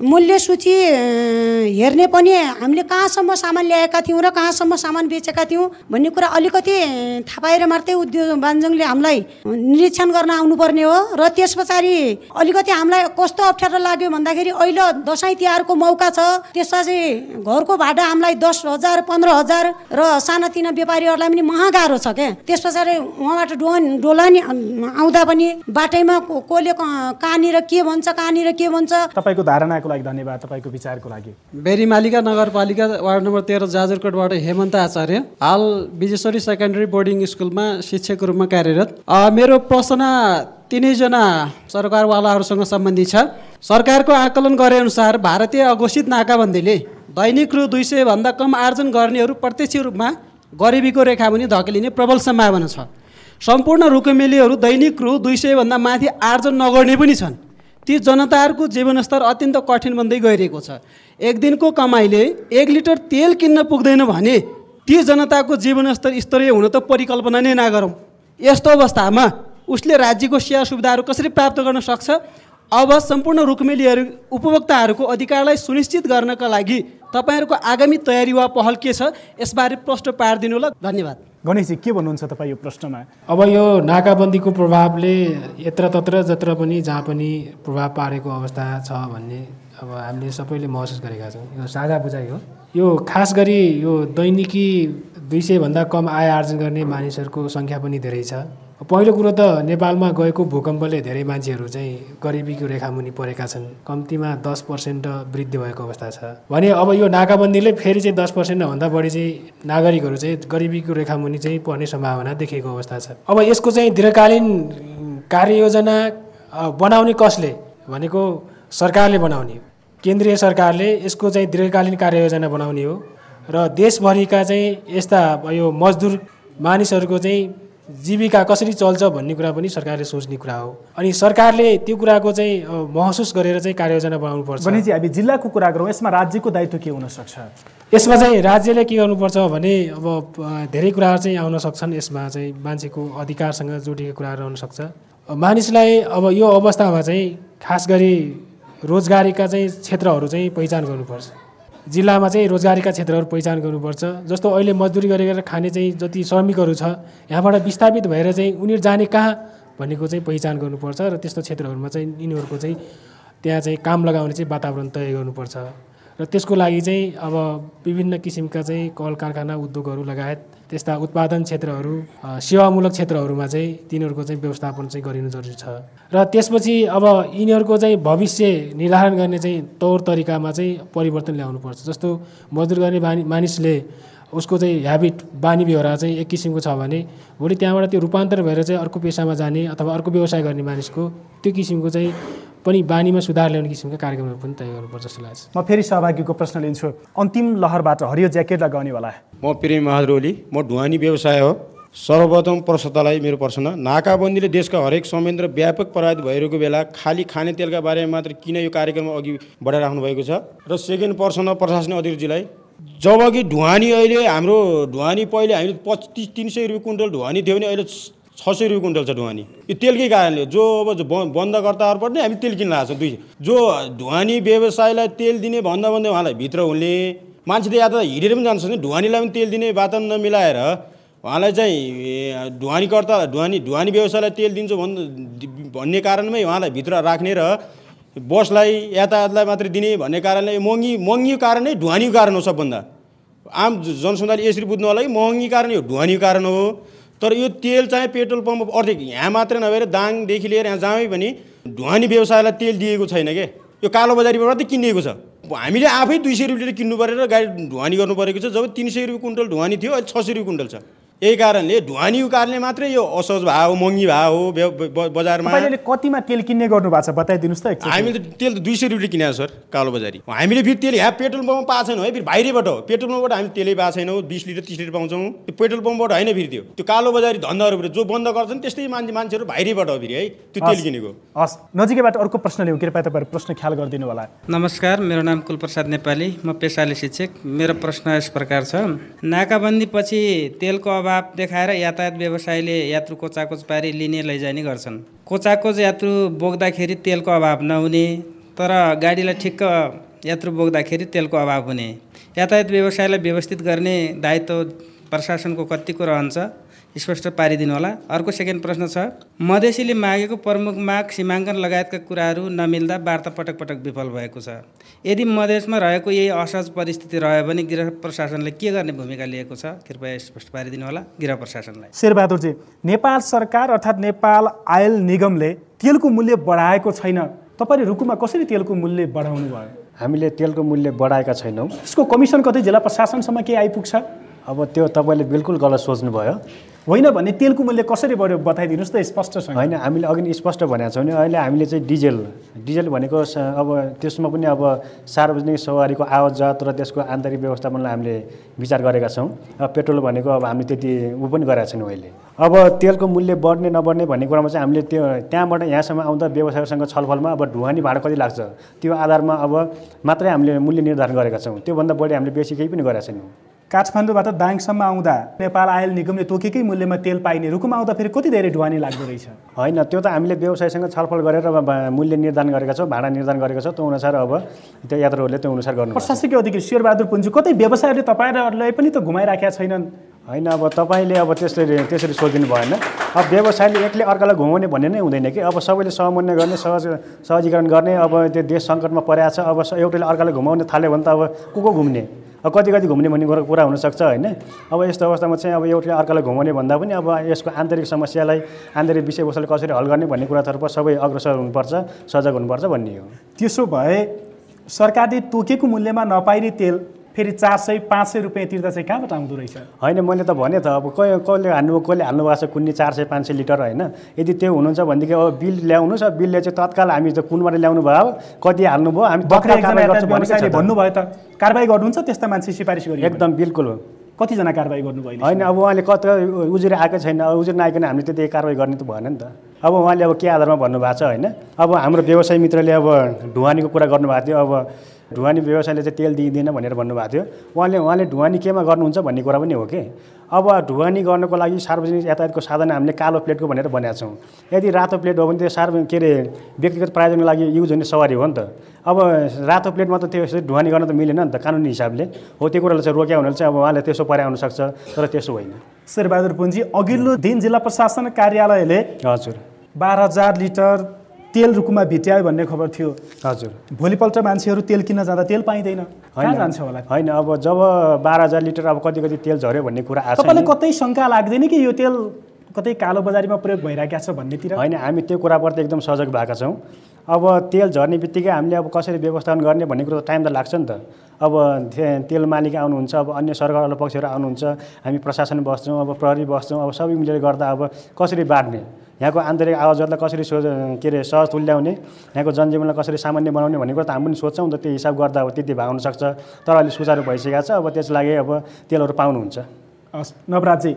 S19: मूल्य सूची हेर्ने पनि हामीले कहाँसम्म सामान ल्याएका थियौँ र कहाँसम्म सामान बेचेका थियौँ भन्ने कुरा अलिकति थाहा पाएर मात्रै उद्योग वाणिज्यले हामीलाई निरीक्षण गर्न आउनुपर्ने हो र त्यस पछाडि अलिकति हामीलाई कस्तो अप्ठ्यारो लाग्यो भन्दाखेरि अहिले दसैँ तिहारको मौका छ। त्यसपछि घरको भाडा हामीलाई दस हजार पन्ध्र हजार र सानातिना व्यापारीहरूलाई पनि महागाह्रो छ क्या। त्यस पछाडि उहाँबाट डोन डोला नि अँ, आउँदा पनि बाटैमा कसले कहाँनिर के भन्छ कहाँनिर के भन्छ।
S1: तपाईँको धारणाको लागि धन्यवाद तपाईँको विचारको लागि।
S20: बेरीमालिका नगरपालिका वार्ड नम्बर तेह्र जाजरकोटबाट हेमन्त आचार्य हाल विजेश्वरी सेकेन्डरी बोर्डिङ स्कुलमा शिक्षकको रूपमा कार्यरत। मेरो प्रश्न तिनैजना सरकारवालाहरूसँग सम्बन्धित छ। सरकारको आकलन गरेअनुसार भारतीय अघोषित नाकाबन्दीले दैनिक रु दुई सयभन्दा कम आर्जन गर्नेहरू प्रत्यक्ष रूपमा गरिबीको रेखामुनि धकेलिने प्रबल सम्भावना छ। सम्पूर्ण रुकुमेलीहरू दैनिक रु दुई सयभन्दा माथि आर्जन नगर्ने पनि छन्। ती जनताहरूको जीवनस्तर अत्यन्त कठिन बन्दै गइरहेको छ। एक दिनको कमाइले एक लिटर तेल किन्न पुग्दैन भने ती जनताको जीवनस्तर स्तरीय हुन त परिकल्पना नै नगरौँ। यस्तो अवस्थामा उसले राज्यको सेवा सुविधाहरू कसरी प्राप्त गर्न सक्छ? अब सम्पूर्ण रुक्मेलीहरू उपभोक्ताहरूको अधिकारलाई सुनिश्चित गर्नका लागि तपाईँहरूको आगामी तयारी वा पहल के छ? यसबारे प्रश्न पारिदिनु होला। धन्यवाद।
S1: गणेशजी के भन्नुहुन्छ तपाईँ यो प्रश्नमा?
S10: अब यो नाकाबन्दीको प्रभावले यत्रतत्र जत्र पनि जहाँ पनि प्रभाव पारेको अवस्था छ भन्ने अब हामीले सबैले महसुस गरेका छौँ। यो साझा बुझाइ हो। यो खास गरी यो दैनिकी दुई सयभन्दा कम आय आर्जन गर्ने मानिसहरूको सङ्ख्या पनि धेरै छ। पहिलो कुरो त नेपालमा गएको भूकम्पले धेरै मान्छेहरू चाहिँ गरिबीको रेखामुनि परेका छन्। कम्तीमा दस पर्सेन्ट वृद्धि भएको अवस्था छ। भने अब यो नाकाबन्दीले फेरि चाहिँ दस पर्सेन्टभन्दा बढी चाहिँ नागरिकहरू चाहिँ गरिबीको रेखामुनि चाहिँ पर्ने सम्भावना देखिएको अवस्था छ। अब यसको चाहिँ दीर्घकालीन कार्ययोजना बनाउने कसले? भनेको सरकारले बनाउने। केन्द्रीय सरकारले यसको चाहिँ दीर्घकालीन कार्ययोजना बनाउने हो। र देशभरिका चाहिँ यस्ता यो मजदुर मानिसहरूको चाहिँ जीविका कसरी चल्छ भन्ने कुरा पनि सरकारले सोच्ने कुरा हो। अनि सरकारले त्यो कुराको चाहिँ महसुस गरेर चाहिँ कार्ययोजना बनाउनुपर्छ।
S1: गणेशजी हामी जिल्लाको कुरा गरौँ यसमा राज्यको दायित्व के हुनसक्छ
S10: यसमा चाहिँ राज्यले के गर्नुपर्छ भने अब धेरै कुराहरू चाहिँ आउन सक्छन्। यसमा चाहिँ मान्छेको अधिकारसँग जोडिएको कुराहरू आउन सक्छ। अ, मानिसलाई अब यो अवस्थामा चाहिँ खास गरी रोजगारीका चाहिँ क्षेत्रहरू चाहिँ पहिचान गर्नुपर्छ। जिल्लामा चाहिँ रोजगारीका क्षेत्रहरू पहिचान गर्नुपर्छ। जस्तो अहिले मजदुरी गरेर खाने चाहिँ जति श्रमिकहरू छ यहाँबाट विस्थापित भएर चाहिँ उनीहरू जाने कहाँ भन्नेको चाहिँ पहिचान गर्नुपर्छ र त्यस्तो क्षेत्रहरूमा चाहिँ यिनीहरूको चाहिँ त्यहाँ चाहिँ काम लगाउने चाहिँ वातावरण तय गर्नुपर्छ। र त्यसको लागि चाहिँ अब विभिन्न किसिमका चाहिँ कल कारखाना उद्योगहरू लगायत त्यस्ता उत्पादन क्षेत्रहरू सेवामूलक क्षेत्रहरूमा चाहिँ तिनीहरूको चाहिँ व्यवस्थापन चाहिँ गरिनु जरुरी छ। र त्यसपछि अब यिनीहरूको चाहिँ भविष्य निर्धारण गर्ने चाहिँ तौर तरिकामा चाहिँ परिवर्तन ल्याउनुपर्छ। जस्तो मजदुर गर्ने मानिसले उसको चाहिँ ह्याबिट बानी व्यवहार चाहिँ एक किसिमको छ भने भोलि त्यहाँबाट त्यो रूपान्तरण भएर चाहिँ अर्को पेसामा जाने अथवा अर्को व्यवसाय गर्ने मानिसको त्यो किसिमको चाहिँ पनि बानीमा सुधार ल्याउने किसिमका कार्यक्रमहरू पनि तय गर्नुपर्छ जस्तो लाग्छ।
S1: म फेरि सहभागीको प्रश्न लिन्छु। अन्तिम लहरबाट हरियो ज्याकेट लगाउनेवाला
S21: म प्रेम बहादुर ओली म ढुवानी व्यवसाय हो। सर्वप्रथम प्रश्नतालाई मेरो प्रश्न नाकाबन्दीले देशका हरेक संयन्त्र व्यापक प्रभावित भइरहेको बेला खाली खाने तेलका बारेमा मात्र किन यो कार्यक्रम अघि बढाइराख्नु भएको छ? र सेकेन्ड प्रश्न प्रशासन अधिकारीजीलाई जब कि ढुवानी अहिले हाम्रो ढुवानी पहिले हामीले पच्चिस तिन सय रुपियाँ कुइन्टल ढुवानी थियो भने अहिले छ सय रुपियाँ कुइन्टल छ ढुवानी। यो तेलकै कारणले जो अब जो ब- बन्दकर्ताहरूबाट नै हामी तेल किन्न आएको छ दुई जो ढुवानी व्यवसायलाई तेल दिने भन्दा भन्दै उहाँलाई भित्र हुने मान्छे त या त हिँडेर पनि जान्छ नि ढुवानीलाई पनि तेल दिने वातावरण नमिलाएर उहाँलाई चाहिँ ढुवानीकर्ता ढुवानी ढुवानी व्यवसायलाई तेल दिन्छ भन् भन्ने कारणमै उहाँलाई भित्र राख्ने र बसलाई यातायातलाई मात्रै दिने भन्ने कारणले महँगी महँगीको कारण नै ढुवानीको कारण हो सबभन्दा। आम जनसमुदायले यसरी बुझ्नु होला कि महँगी कारण यो ढुवानीको कारण हो। तर यो तेल चाहिँ पेट्रोल पम्प अर्धेक यहाँ मात्रै नभएर दाङदेखि लिएर यहाँ जहाँ पनि ढुवानी व्यवसायलाई तेल दिएको छैन के? यो कालो बजारीबाट मात्रै किनिएको छ। हामीले आफै दुई सय रुपियाँ किन्नु परेर गाडी ढुवानी गर्नु परेको छ। जब तिन सय रुपियाँ कुइन्टल ढुवानी थियो अहिले छ सय रुपियाँ कुइन्टल छ। यही कारणले ढुवानीको कारणले मात्रै यो असहज भाव महँगी भाव हो बजारमा।
S1: तपाईँले कतिमा तेल किन्ने गर्नु भएको छ बताइदिनुहोस् त।
S21: हामीले त तेल त दुई सय रुपियाँ किनेको सर कालो बजारी। हामीले फेरि तेल यहाँ पेट्रोल पम्पमा पाएको छैनौँ है फेरि बाहिरबाट। हो पेट्रोल पम्पबाट हामी तेलै पाएको छैनौँ बिस लिटर तिस लिटर पाउँछौँ। त्यो पेट्रोल पम्पबाट होइन फेरि त्यो। त्यो कालो बजारी धन्दाहरूबाट जो बन्द गर्छन् त्यस्तै मान्छे मान्छेहरू बाहिरबाट हो फेरि है त्यो तेल। किनेको।
S1: हस् नजिकैबाट अर्को प्रश्न लिउँ। कृपया तपाईँहरू प्रश्न ख्याल गरिदिनु होला।
S22: नमस्कार मेरो नाम कुलप्रसाद नेपाली। म पेसाले शिक्षक। मेरो प्रश्न यस प्रकार छ। नाकाबन्दीपछि तेलको अभाव देखाएर यातायात व्यवसायले यात्रु कोचाकोच पारी लिने लैजाने गर्छन्। कोचाकोच यात्रु बोक्दाखेरि तेलको अभाव नहुने तर गाडीलाई ठिक्क यात्रु बोक्दाखेरि तेलको अभाव हुने। यातायात व्यवसायलाई व्यवस्थित गर्ने दायित्व प्रशासनको कतिको रहन्छ। स्पष्ट पारिदिनु होला। अर्को सेकेन्ड प्रश्न छ मधेसीले मागेको प्रमुख माग सीमाङ्कन लगायतका कुराहरू नमिल्दा वार्ता पटक पटक विफल भएको छ। यदि मधेसमा रहेको यही असहज परिस्थिति रह्यो भने गृह प्रशासनले के गर्ने भूमिका लिएको छ कृपया स्पष्ट पारिदिनु होला गृह प्रशासनलाई।
S1: शेरबहादुरजी नेपाल सरकार अर्थात् नेपाल आयल निगमले तेलको मूल्य बढाएको छैन। तपाईँले रुकुममा कसरी तेलको मूल्य बढाउनु भयो
S7: हामीले तेलको मूल्य बढाएका छैनौँ।
S1: यसको कमिसन कतै जिल्ला प्रशासनसम्म के आइपुग्छ?
S7: अब त्यो तपाईँले बिल्कुल गलत सोच्नुभयो।
S1: होइन भने तेलको मूल्य कसरी बढ्यो बताइदिनुहोस् त स्पष्टसँग।
S7: होइन हामीले अघि नै स्पष्ट भनेको छौँ नि अहिले हामीले चाहिँ डिजेल डिजेल भनेको अब त्यसमा पनि अब सार्वजनिक सवारीको आवत जात र त्यसको आन्तरिक व्यवस्थापनलाई हामीले विचार गरेका छौँ। अब पेट्रोल भनेको अब हामीले त्यति ऊ पनि गरेका छैनौँ अहिले। अब तेलको मूल्य बढ्ने नबढ्ने भन्ने कुरामा चाहिँ हामीले त्यो त्यहाँबाट यहाँसम्म आउँदा व्यवसायीसँग छलफलमा अब ढुवानी भाडा कति लाग्छ? त्यो आधारमा अब मात्रै हामीले मूल्य निर्धारण गरेका छौँ। त्योभन्दा बढी हामीले बेसी केही पनि गरेका छैनौँ।
S1: काठमाडौँबाट दाङसम्म आउँदा नेपाल आयल निगमले तोकेकै मूल्यमा तेल पाइने रुकुम आउँदा फेरि कति धेरै ढुवानी लाग्दो रहेछ?
S7: होइन त्यो त हामीले व्यवसायीसँग छलफल गरेर मूल्य निर्धारण गरेका छौँ भाडा निर्धारण गरेका छौँ त्यो अनुसार अब त्यो यात्रुहरूले त्यो अनुसार गर्नु
S1: प्रशासकीय अधिकारी शेरबहादुर पुन्जु कतै व्यवसायहरूले तपाईँहरूलाई पनि त घुमाइराखेका छैनन्?
S7: होइन अब तपाईँले अब त्यसरी त्यसरी सोधिदिनु भएन। अब व्यवसायले एकले अर्कालाई घुमाउने भन्ने नै हुँदैन कि। अब सबैले समन्वय गर्ने सहज सहजीकरण गर्ने अब त्यो देश सङ्कटमा परेको छ अब एउटाले अर्कालाई घुमाउन थाल्यो भने त अब को को घुम्ने? कति कति घुम्ने भन्ने कुरो कुरा हुनसक्छ होइन? अब यस्तो अवस्थामा चाहिँ अब एउटा अर्कालाई घुमाउने भन्दा पनि अब यसको आन्तरिक समस्यालाई आन्तरिक विषयवस्तुलाई कसरी हल गर्ने भन्ने कुरातर्फ सबै अग्रसर हुनुपर्छ सजग हुनुपर्छ भन्ने हो।
S1: त्यसो भए सरकारले तोकेको मूल्यमा नपाइने तेल फेरि चार सय पाँच सय रुपियाँ तिर्दा चाहिँ कहाँबाट आउँदो रहेछ?
S7: होइन मैले त भने त अब कहिले कसले हान्नु कसले हाल्नु भएको छ कुन्नी चार सय पाँच सय लिटर होइन। यदि त्यो हुनुहुन्छ भनेदेखि अब बिल ल्याउनुहोस् अब बिलले चाहिँ तत्काल हामी त कुनबाट ल्याउनु भयो कति हामी छ
S1: व्यवसायीले
S7: त।
S1: भन्नुभयो त। कारवाही गर्नुहुन्छ त्यस्ता मान्छे सिफारिस गरी
S7: एकदम बिल्कुल हो।
S1: कतिजना कारवाही गर्नुभयो
S7: होइन अब उहाँले कता उजुरी आएको छैन उजुरी नआइकन हामीले त्यति कारवाही गर्ने त भएन नि त। अब उहाँले अब के आधारमा भन्नुभएको छ होइन? अब हाम्रो व्यवसाय मित्रले अब ढुवानीको कुरा गर्नुभएको थियो अब ढुवानी व्यवसायले चाहिँ तेल दिइँदैन भनेर भन्नुभएको थियो। उहाँले उहाँले ढुवानी केमा गर्नुहुन्छ भन्ने कुरा पनि हो कि? अब ढुवानी गर्नको लागि सार्वजनिक यातायातको साधन हामीले कालो प्लेटको भनेर भनेका छौँ। यदि रातो प्लेट हो भने त्यो सार्वजनिक के अरे व्यक्तिगत प्रयोजनको लागि युज हुने सवारी हो नि त। अब रातो प्लेटमा त त्यो यसरी ढुवानी गर्न त मिलेन नि त कानुनी हिसाबले। हो त्यो कुरालाई चाहिँ रोक्या हुनाले चाहिँ अब उहाँले त्यसो परे आउन सक्छ तर त्यसो होइन।
S1: शेरबहादुर पुन्जी अघिल्लो दिन जिल्ला प्रशासन कार्यालयले
S7: हजुर।
S1: बाह्र हजार लिटर तेल रुकुममा भिट्यायो भन्ने खबर थियो।
S7: हजुर।
S1: भोलिपल्ट मान्छेहरू तेल किन्न जाँदा तेल पाइँदैन। कहाँ जान्छ होला?
S7: होइन अब जब बाह्र हजार लिटर अब कति कति तेल झऱ्यो भन्ने कुरा आएको छ
S1: तपाईँलाई। कतै शङ्का लाग्दैन कि यो तेल कतै कालो बजारीमा प्रयोग भइरहेको छ भन्नेतिर?
S7: होइन हामी त्यो कुराप्रति एकदम सजग भएका छौँ। अब तेल झर्ने बित्तिकै हामीले अब कसरी व्यवस्थापन गर्ने भन्ने कुरो त टाइम त लाग्छ नि त। अब तेल मालिक आउनुहुन्छ अब अन्य सरकारवाला पक्षहरू आउनुहुन्छ हामी प्रशासन बस्छौँ अब प्रहरी बस्छौँ अब सबै मिलेर गर्दा अब कसरी बाँड्ने? यहाँको आन्तरिक आवाजहरूलाई कसरी सोझ के अरे सहज तुल्याउने यहाँको जनजीवनलाई कसरी सामान्य बनाउने भन्ने कुरा त हामी पनि सोध्छौँ त त्यो हिसाब गर्दा अब त्यति भाग हुनसक्छ तर अहिले सुचारू भइसकेको छ अब त्यस लागि अब तेलहरू पाउनुहुन्छ।
S1: हस् नवराजी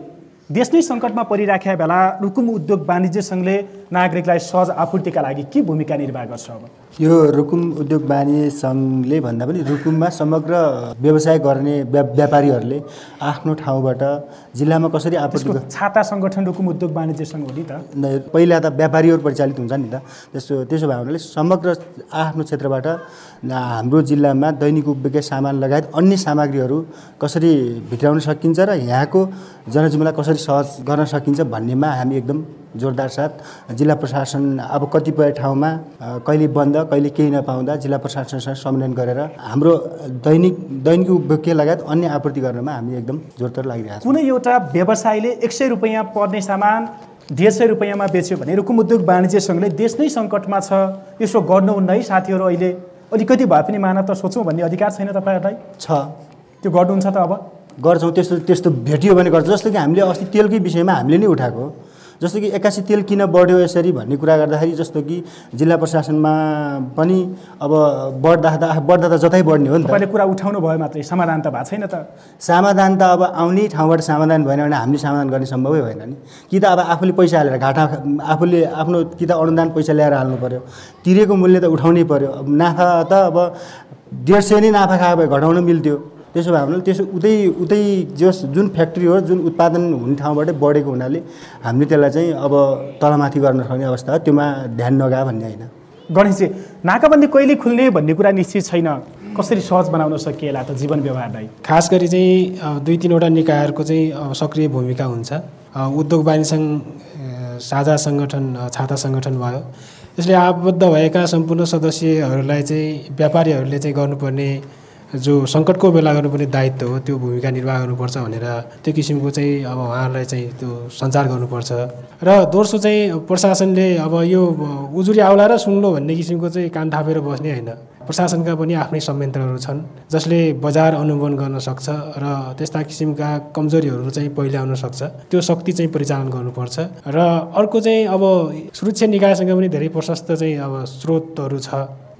S1: देश नै सङ्कटमा परिराखेका बेला रुकुम उद्योग वाणिज्य सङ्घले नागरिकलाई सहज आपूर्तिका लागि के भूमिका निर्वाह गर्छ अब?
S9: यो रुकुम उद्योग वाणिज्य सङ्घले भन्दा पनि रुकुममा समग्र व्यवसाय गर्ने व्या व्यापारीहरूले आफ्नो ठाउँबाट जिल्लामा कसरी आपूर्ति
S1: छाता सङ्गठन रुकुम उद्योग वाणिज्य सङ्घ हो नि त?
S9: पहिला त व्यापारीहरू परिचालित हुन्छ नि त। त्यसो त्यसो भए हुनाले समग्र आफ्नो क्षेत्रबाट हाम्रो जिल्लामा दैनिक उपयोगी सामान लगायत अन्य सामग्रीहरू कसरी भित्राउन सकिन्छ र यहाँको जनजीवनलाई कसरी सहज गर्न सकिन्छ भन्नेमा हामी एकदम जोरदार साथ। जिल्ला प्रशासन अब कतिपय ठाउँमा कहिले बन्द कहिले केही नपाउँदा जिल्ला प्रशासनसँग समन्वयन गरेर हाम्रो दैनिक दैनिक उपभोग्य लगायत अन्य आपूर्ति गर्नमा हामी एकदम जोरदार लागिरहेका छौँ।
S1: कुनै एउटा व्यवसायले एक सय रुपियाँ पर्ने सामान डेढ सय रुपियाँमा बेच्यो भने रुकुम उद्योग वाणिज्य सङ्घले देश नै सङ्कटमा छ यसो गर्नुहुन्न है साथीहरू अहिले अलिकति भए पनि मानव त सोचौँ भन्ने अधिकार छैन तपाईँहरूलाई?
S9: छ।
S1: त्यो गर्नुहुन्छ त अब?
S9: गर्छौँ त्यस्तो त्यस्तो भेटियो भने गर्छ जस्तो कि हामीले अस्ति तेलकै विषयमा हामीले नै उठाएको जस्तो कि एक्कासी तेल किन बढ्यो यसरी भन्ने कुरा गर्दाखेरि जस्तो कि जिल्ला प्रशासनमा पनि अब बढ्दा बढ्दा त जतै बढ्ने हो नि त।
S1: तपाईँले कुरा उठाउनु भयो मात्रै। समाधान त भएको छैन त।
S9: समाधान त अब आउने ठाउँबाट समाधान भएन भने हामीले समाधान गर्ने सम्भवै भएन नि। कि त अब आफूले पैसा हालेर घाटा आफूले आफ्नो कि त अनुदान पैसा ल्याएर हाल्नु पऱ्यो तिरेको मूल्य त उठाउनै पऱ्यो अब नाफा त अब डेढ सय नै नाफा खायो भए घटाउन मिल्थ्यो। त्यसो भए हुनाले त्यसो उतै उतै जस जुन फ्याक्ट्री हो जुन उत्पादन हुने ठाउँबाटै बढेको हुनाले हामीले त्यसलाई चाहिँ अब तलमाथि गर्न सक्ने अवस्था हो। त्योमा ध्यान नगा भन्ने होइन।
S1: गणेशजी नाकाबन्दी कहिले खुल्ने भन्ने कुरा निश्चित छैन। कसरी सहज बनाउन सकिएला त जीवन व्यवहारलाई
S10: खास गरी चाहिँ दुई तिनवटा निकायहरूको चाहिँ सक्रिय भूमिका हुन्छ। उद्योग वाणिज्य सङ्घ साझा सङ्गठन छाता सङ्गठन भयो। यसले आबद्ध भएका सम्पूर्ण सदस्यहरूलाई चाहिँ व्यापारीहरूले चाहिँ गर्नुपर्ने जो सङ्कटको बेला गर्नुपर्ने दायित्व हो त्यो भूमिका निर्वाह गर्नुपर्छ भनेर त्यो किसिमको चाहिँ अब उहाँहरूलाई चाहिँ त्यो सञ्चार गर्नुपर्छ। र दोस्रो चाहिँ प्रशासनले अब यो उजुरी आउला र सुन्लो भन्ने किसिमको चाहिँ कान थापेर बस्ने होइन। प्रशासनका पनि आफ्नै संयन्त्रहरू छन् जसले बजार अनुगमन गर्न सक्छ र त्यस्ता किसिमका कमजोरीहरू चाहिँ पहिल्याउन सक्छ। त्यो शक्ति चाहिँ परिचालन गर्नुपर्छ। र अर्को चाहिँ अब सुरक्षा निकायसँग पनि धेरै प्रशस्त चाहिँ अब स्रोतहरू छ।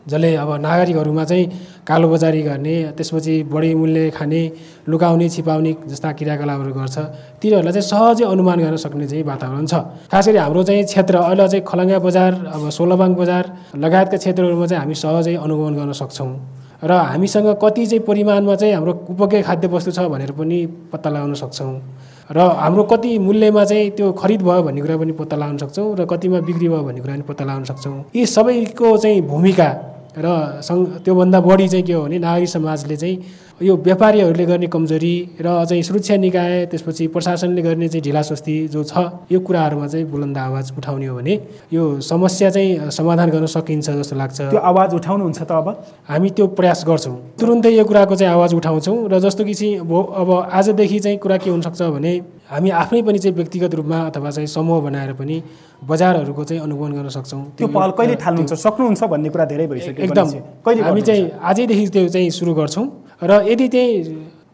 S10: जसले अब नागरिकहरूमा चाहिँ कालोबजारी गर्ने त्यसपछि बढी मूल्य खाने लुकाउने छिपाउने जस्ता क्रियाकलापहरू गर्छ। तिनीहरूलाई चाहिँ सहजै अनुमान गर्न सक्ने चाहिँ वातावरण छ। खास गरी हाम्रो चाहिँ क्षेत्र अहिले चाहिँ खलङ्गा बजार अब सोलबाङ बजार लगायतका क्षेत्रहरूमा चाहिँ हामी सहजै अनुगमन गर्न सक्छौँ। र हामीसँग कति चाहिँ परिमाणमा चाहिँ हाम्रो उपभोग्य खाद्यवस्तु छ भनेर पनि पत्ता लगाउन सक्छौँ। र हाम्रो कति मूल्यमा चाहिँ त्यो खरिद भयो भन्ने कुरा पनि पत्ता लगाउन सक्छौँ र कतिमा बिक्री भयो भन्ने कुरा पनि पत्ता लगाउन सक्छौँ। यी सबैको चाहिँ भूमिका र सङ् त्योभन्दा बढी चाहिँ के हो भने नागरिक समाजले चाहिँ यो व्यापारीहरूले गर्ने कमजोरी र चाहिँ सुरक्षा निकाय त्यसपछि प्रशासनले गर्ने चाहिँ ढिलासस्ती जो छ यो कुराहरूमा चाहिँ बुलन्द आवाज उठाउने हो भने यो समस्या चाहिँ समाधान गर्न सकिन्छ जस्तो लाग्छ।
S1: त्यो आवाज उठाउनुहुन्छ त अब?
S10: हामी त्यो प्रयास गर्छौँ। तुरुन्तै यो कुराको चाहिँ आवाज उठाउँछौँ र जस्तो कि चाहिँ अब अब आजदेखि चाहिँ कुरा के हुनसक्छ भने हामी आफ्नै पनि चाहिँ व्यक्तिगत रूपमा अथवा चाहिँ समूह बनाएर पनि बजारहरूको चाहिँ अनुगमन गर्न सक्छौँ।
S1: त्यो पहल कहिले थाल्नुहुन्छ? सक्नुहुन्छ भन्ने कुरा धेरै भइसक्यो
S10: एकदम। हामी? चाहिँ आजैदेखि त्यो चाहिँ सुरु गर्छौँ। र यदि चाहिँ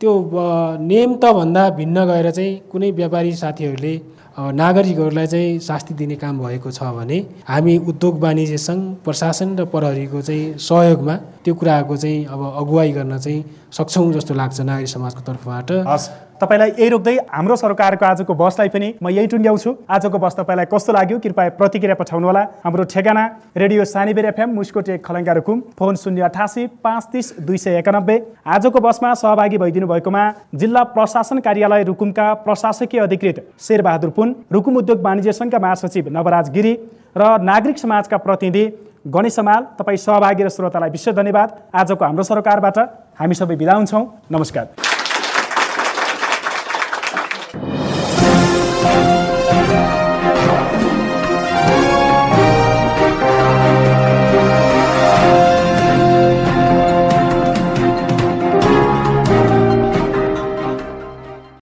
S10: त्यो नियम त भन्दा भिन्न गएर चाहिँ कुनै व्यापारी साथीहरूले नागरिकहरूलाई चाहिँ शास्ति दिने काम भएको छ भने हामी उद्योग वाणिज्य सङ्घ प्रशासन र प्रहरीको चाहिँ सहयोगमा त्यो कुराको चाहिँ अब अगुवाई गर्न चाहिँ सक्छौँ जस्तो लाग्छ नागरिक समाजको तर्फबाट।
S1: तपाईँलाई यही रोक्दै हाम्रो सरकारको आजको बसलाई पनि म यही टुङ्ग्याउँछु। आजको बस तपाईँलाई कस्तो लाग्यो कृपया प्रतिक्रिया पठाउनुहोला। हाम्रो ठेगाना radio Sanibheri FM Musikot Khalanga Rukum phone शून्य अठासी पाँच तिस दुई सय एकानब्बे। आजको बसमा सहभागी भइदिनु भएकोमा जिल्ला प्रशासन कार्यालय रुकुमका प्रशासकीय अधिकृत शेरबहादुर पुन रुकुम उद्योग वाणिज्य सङ्घका महासचिव नवराज गिरी र नागरिक समाजका प्रतिनिधि गणेश समाल तपाईँ सहभागी र श्रोतालाई विशेष धन्यवाद। आजको हाम्रो सरकारबाट हामी सबै बिदा हुन्छौँ। नमस्कार।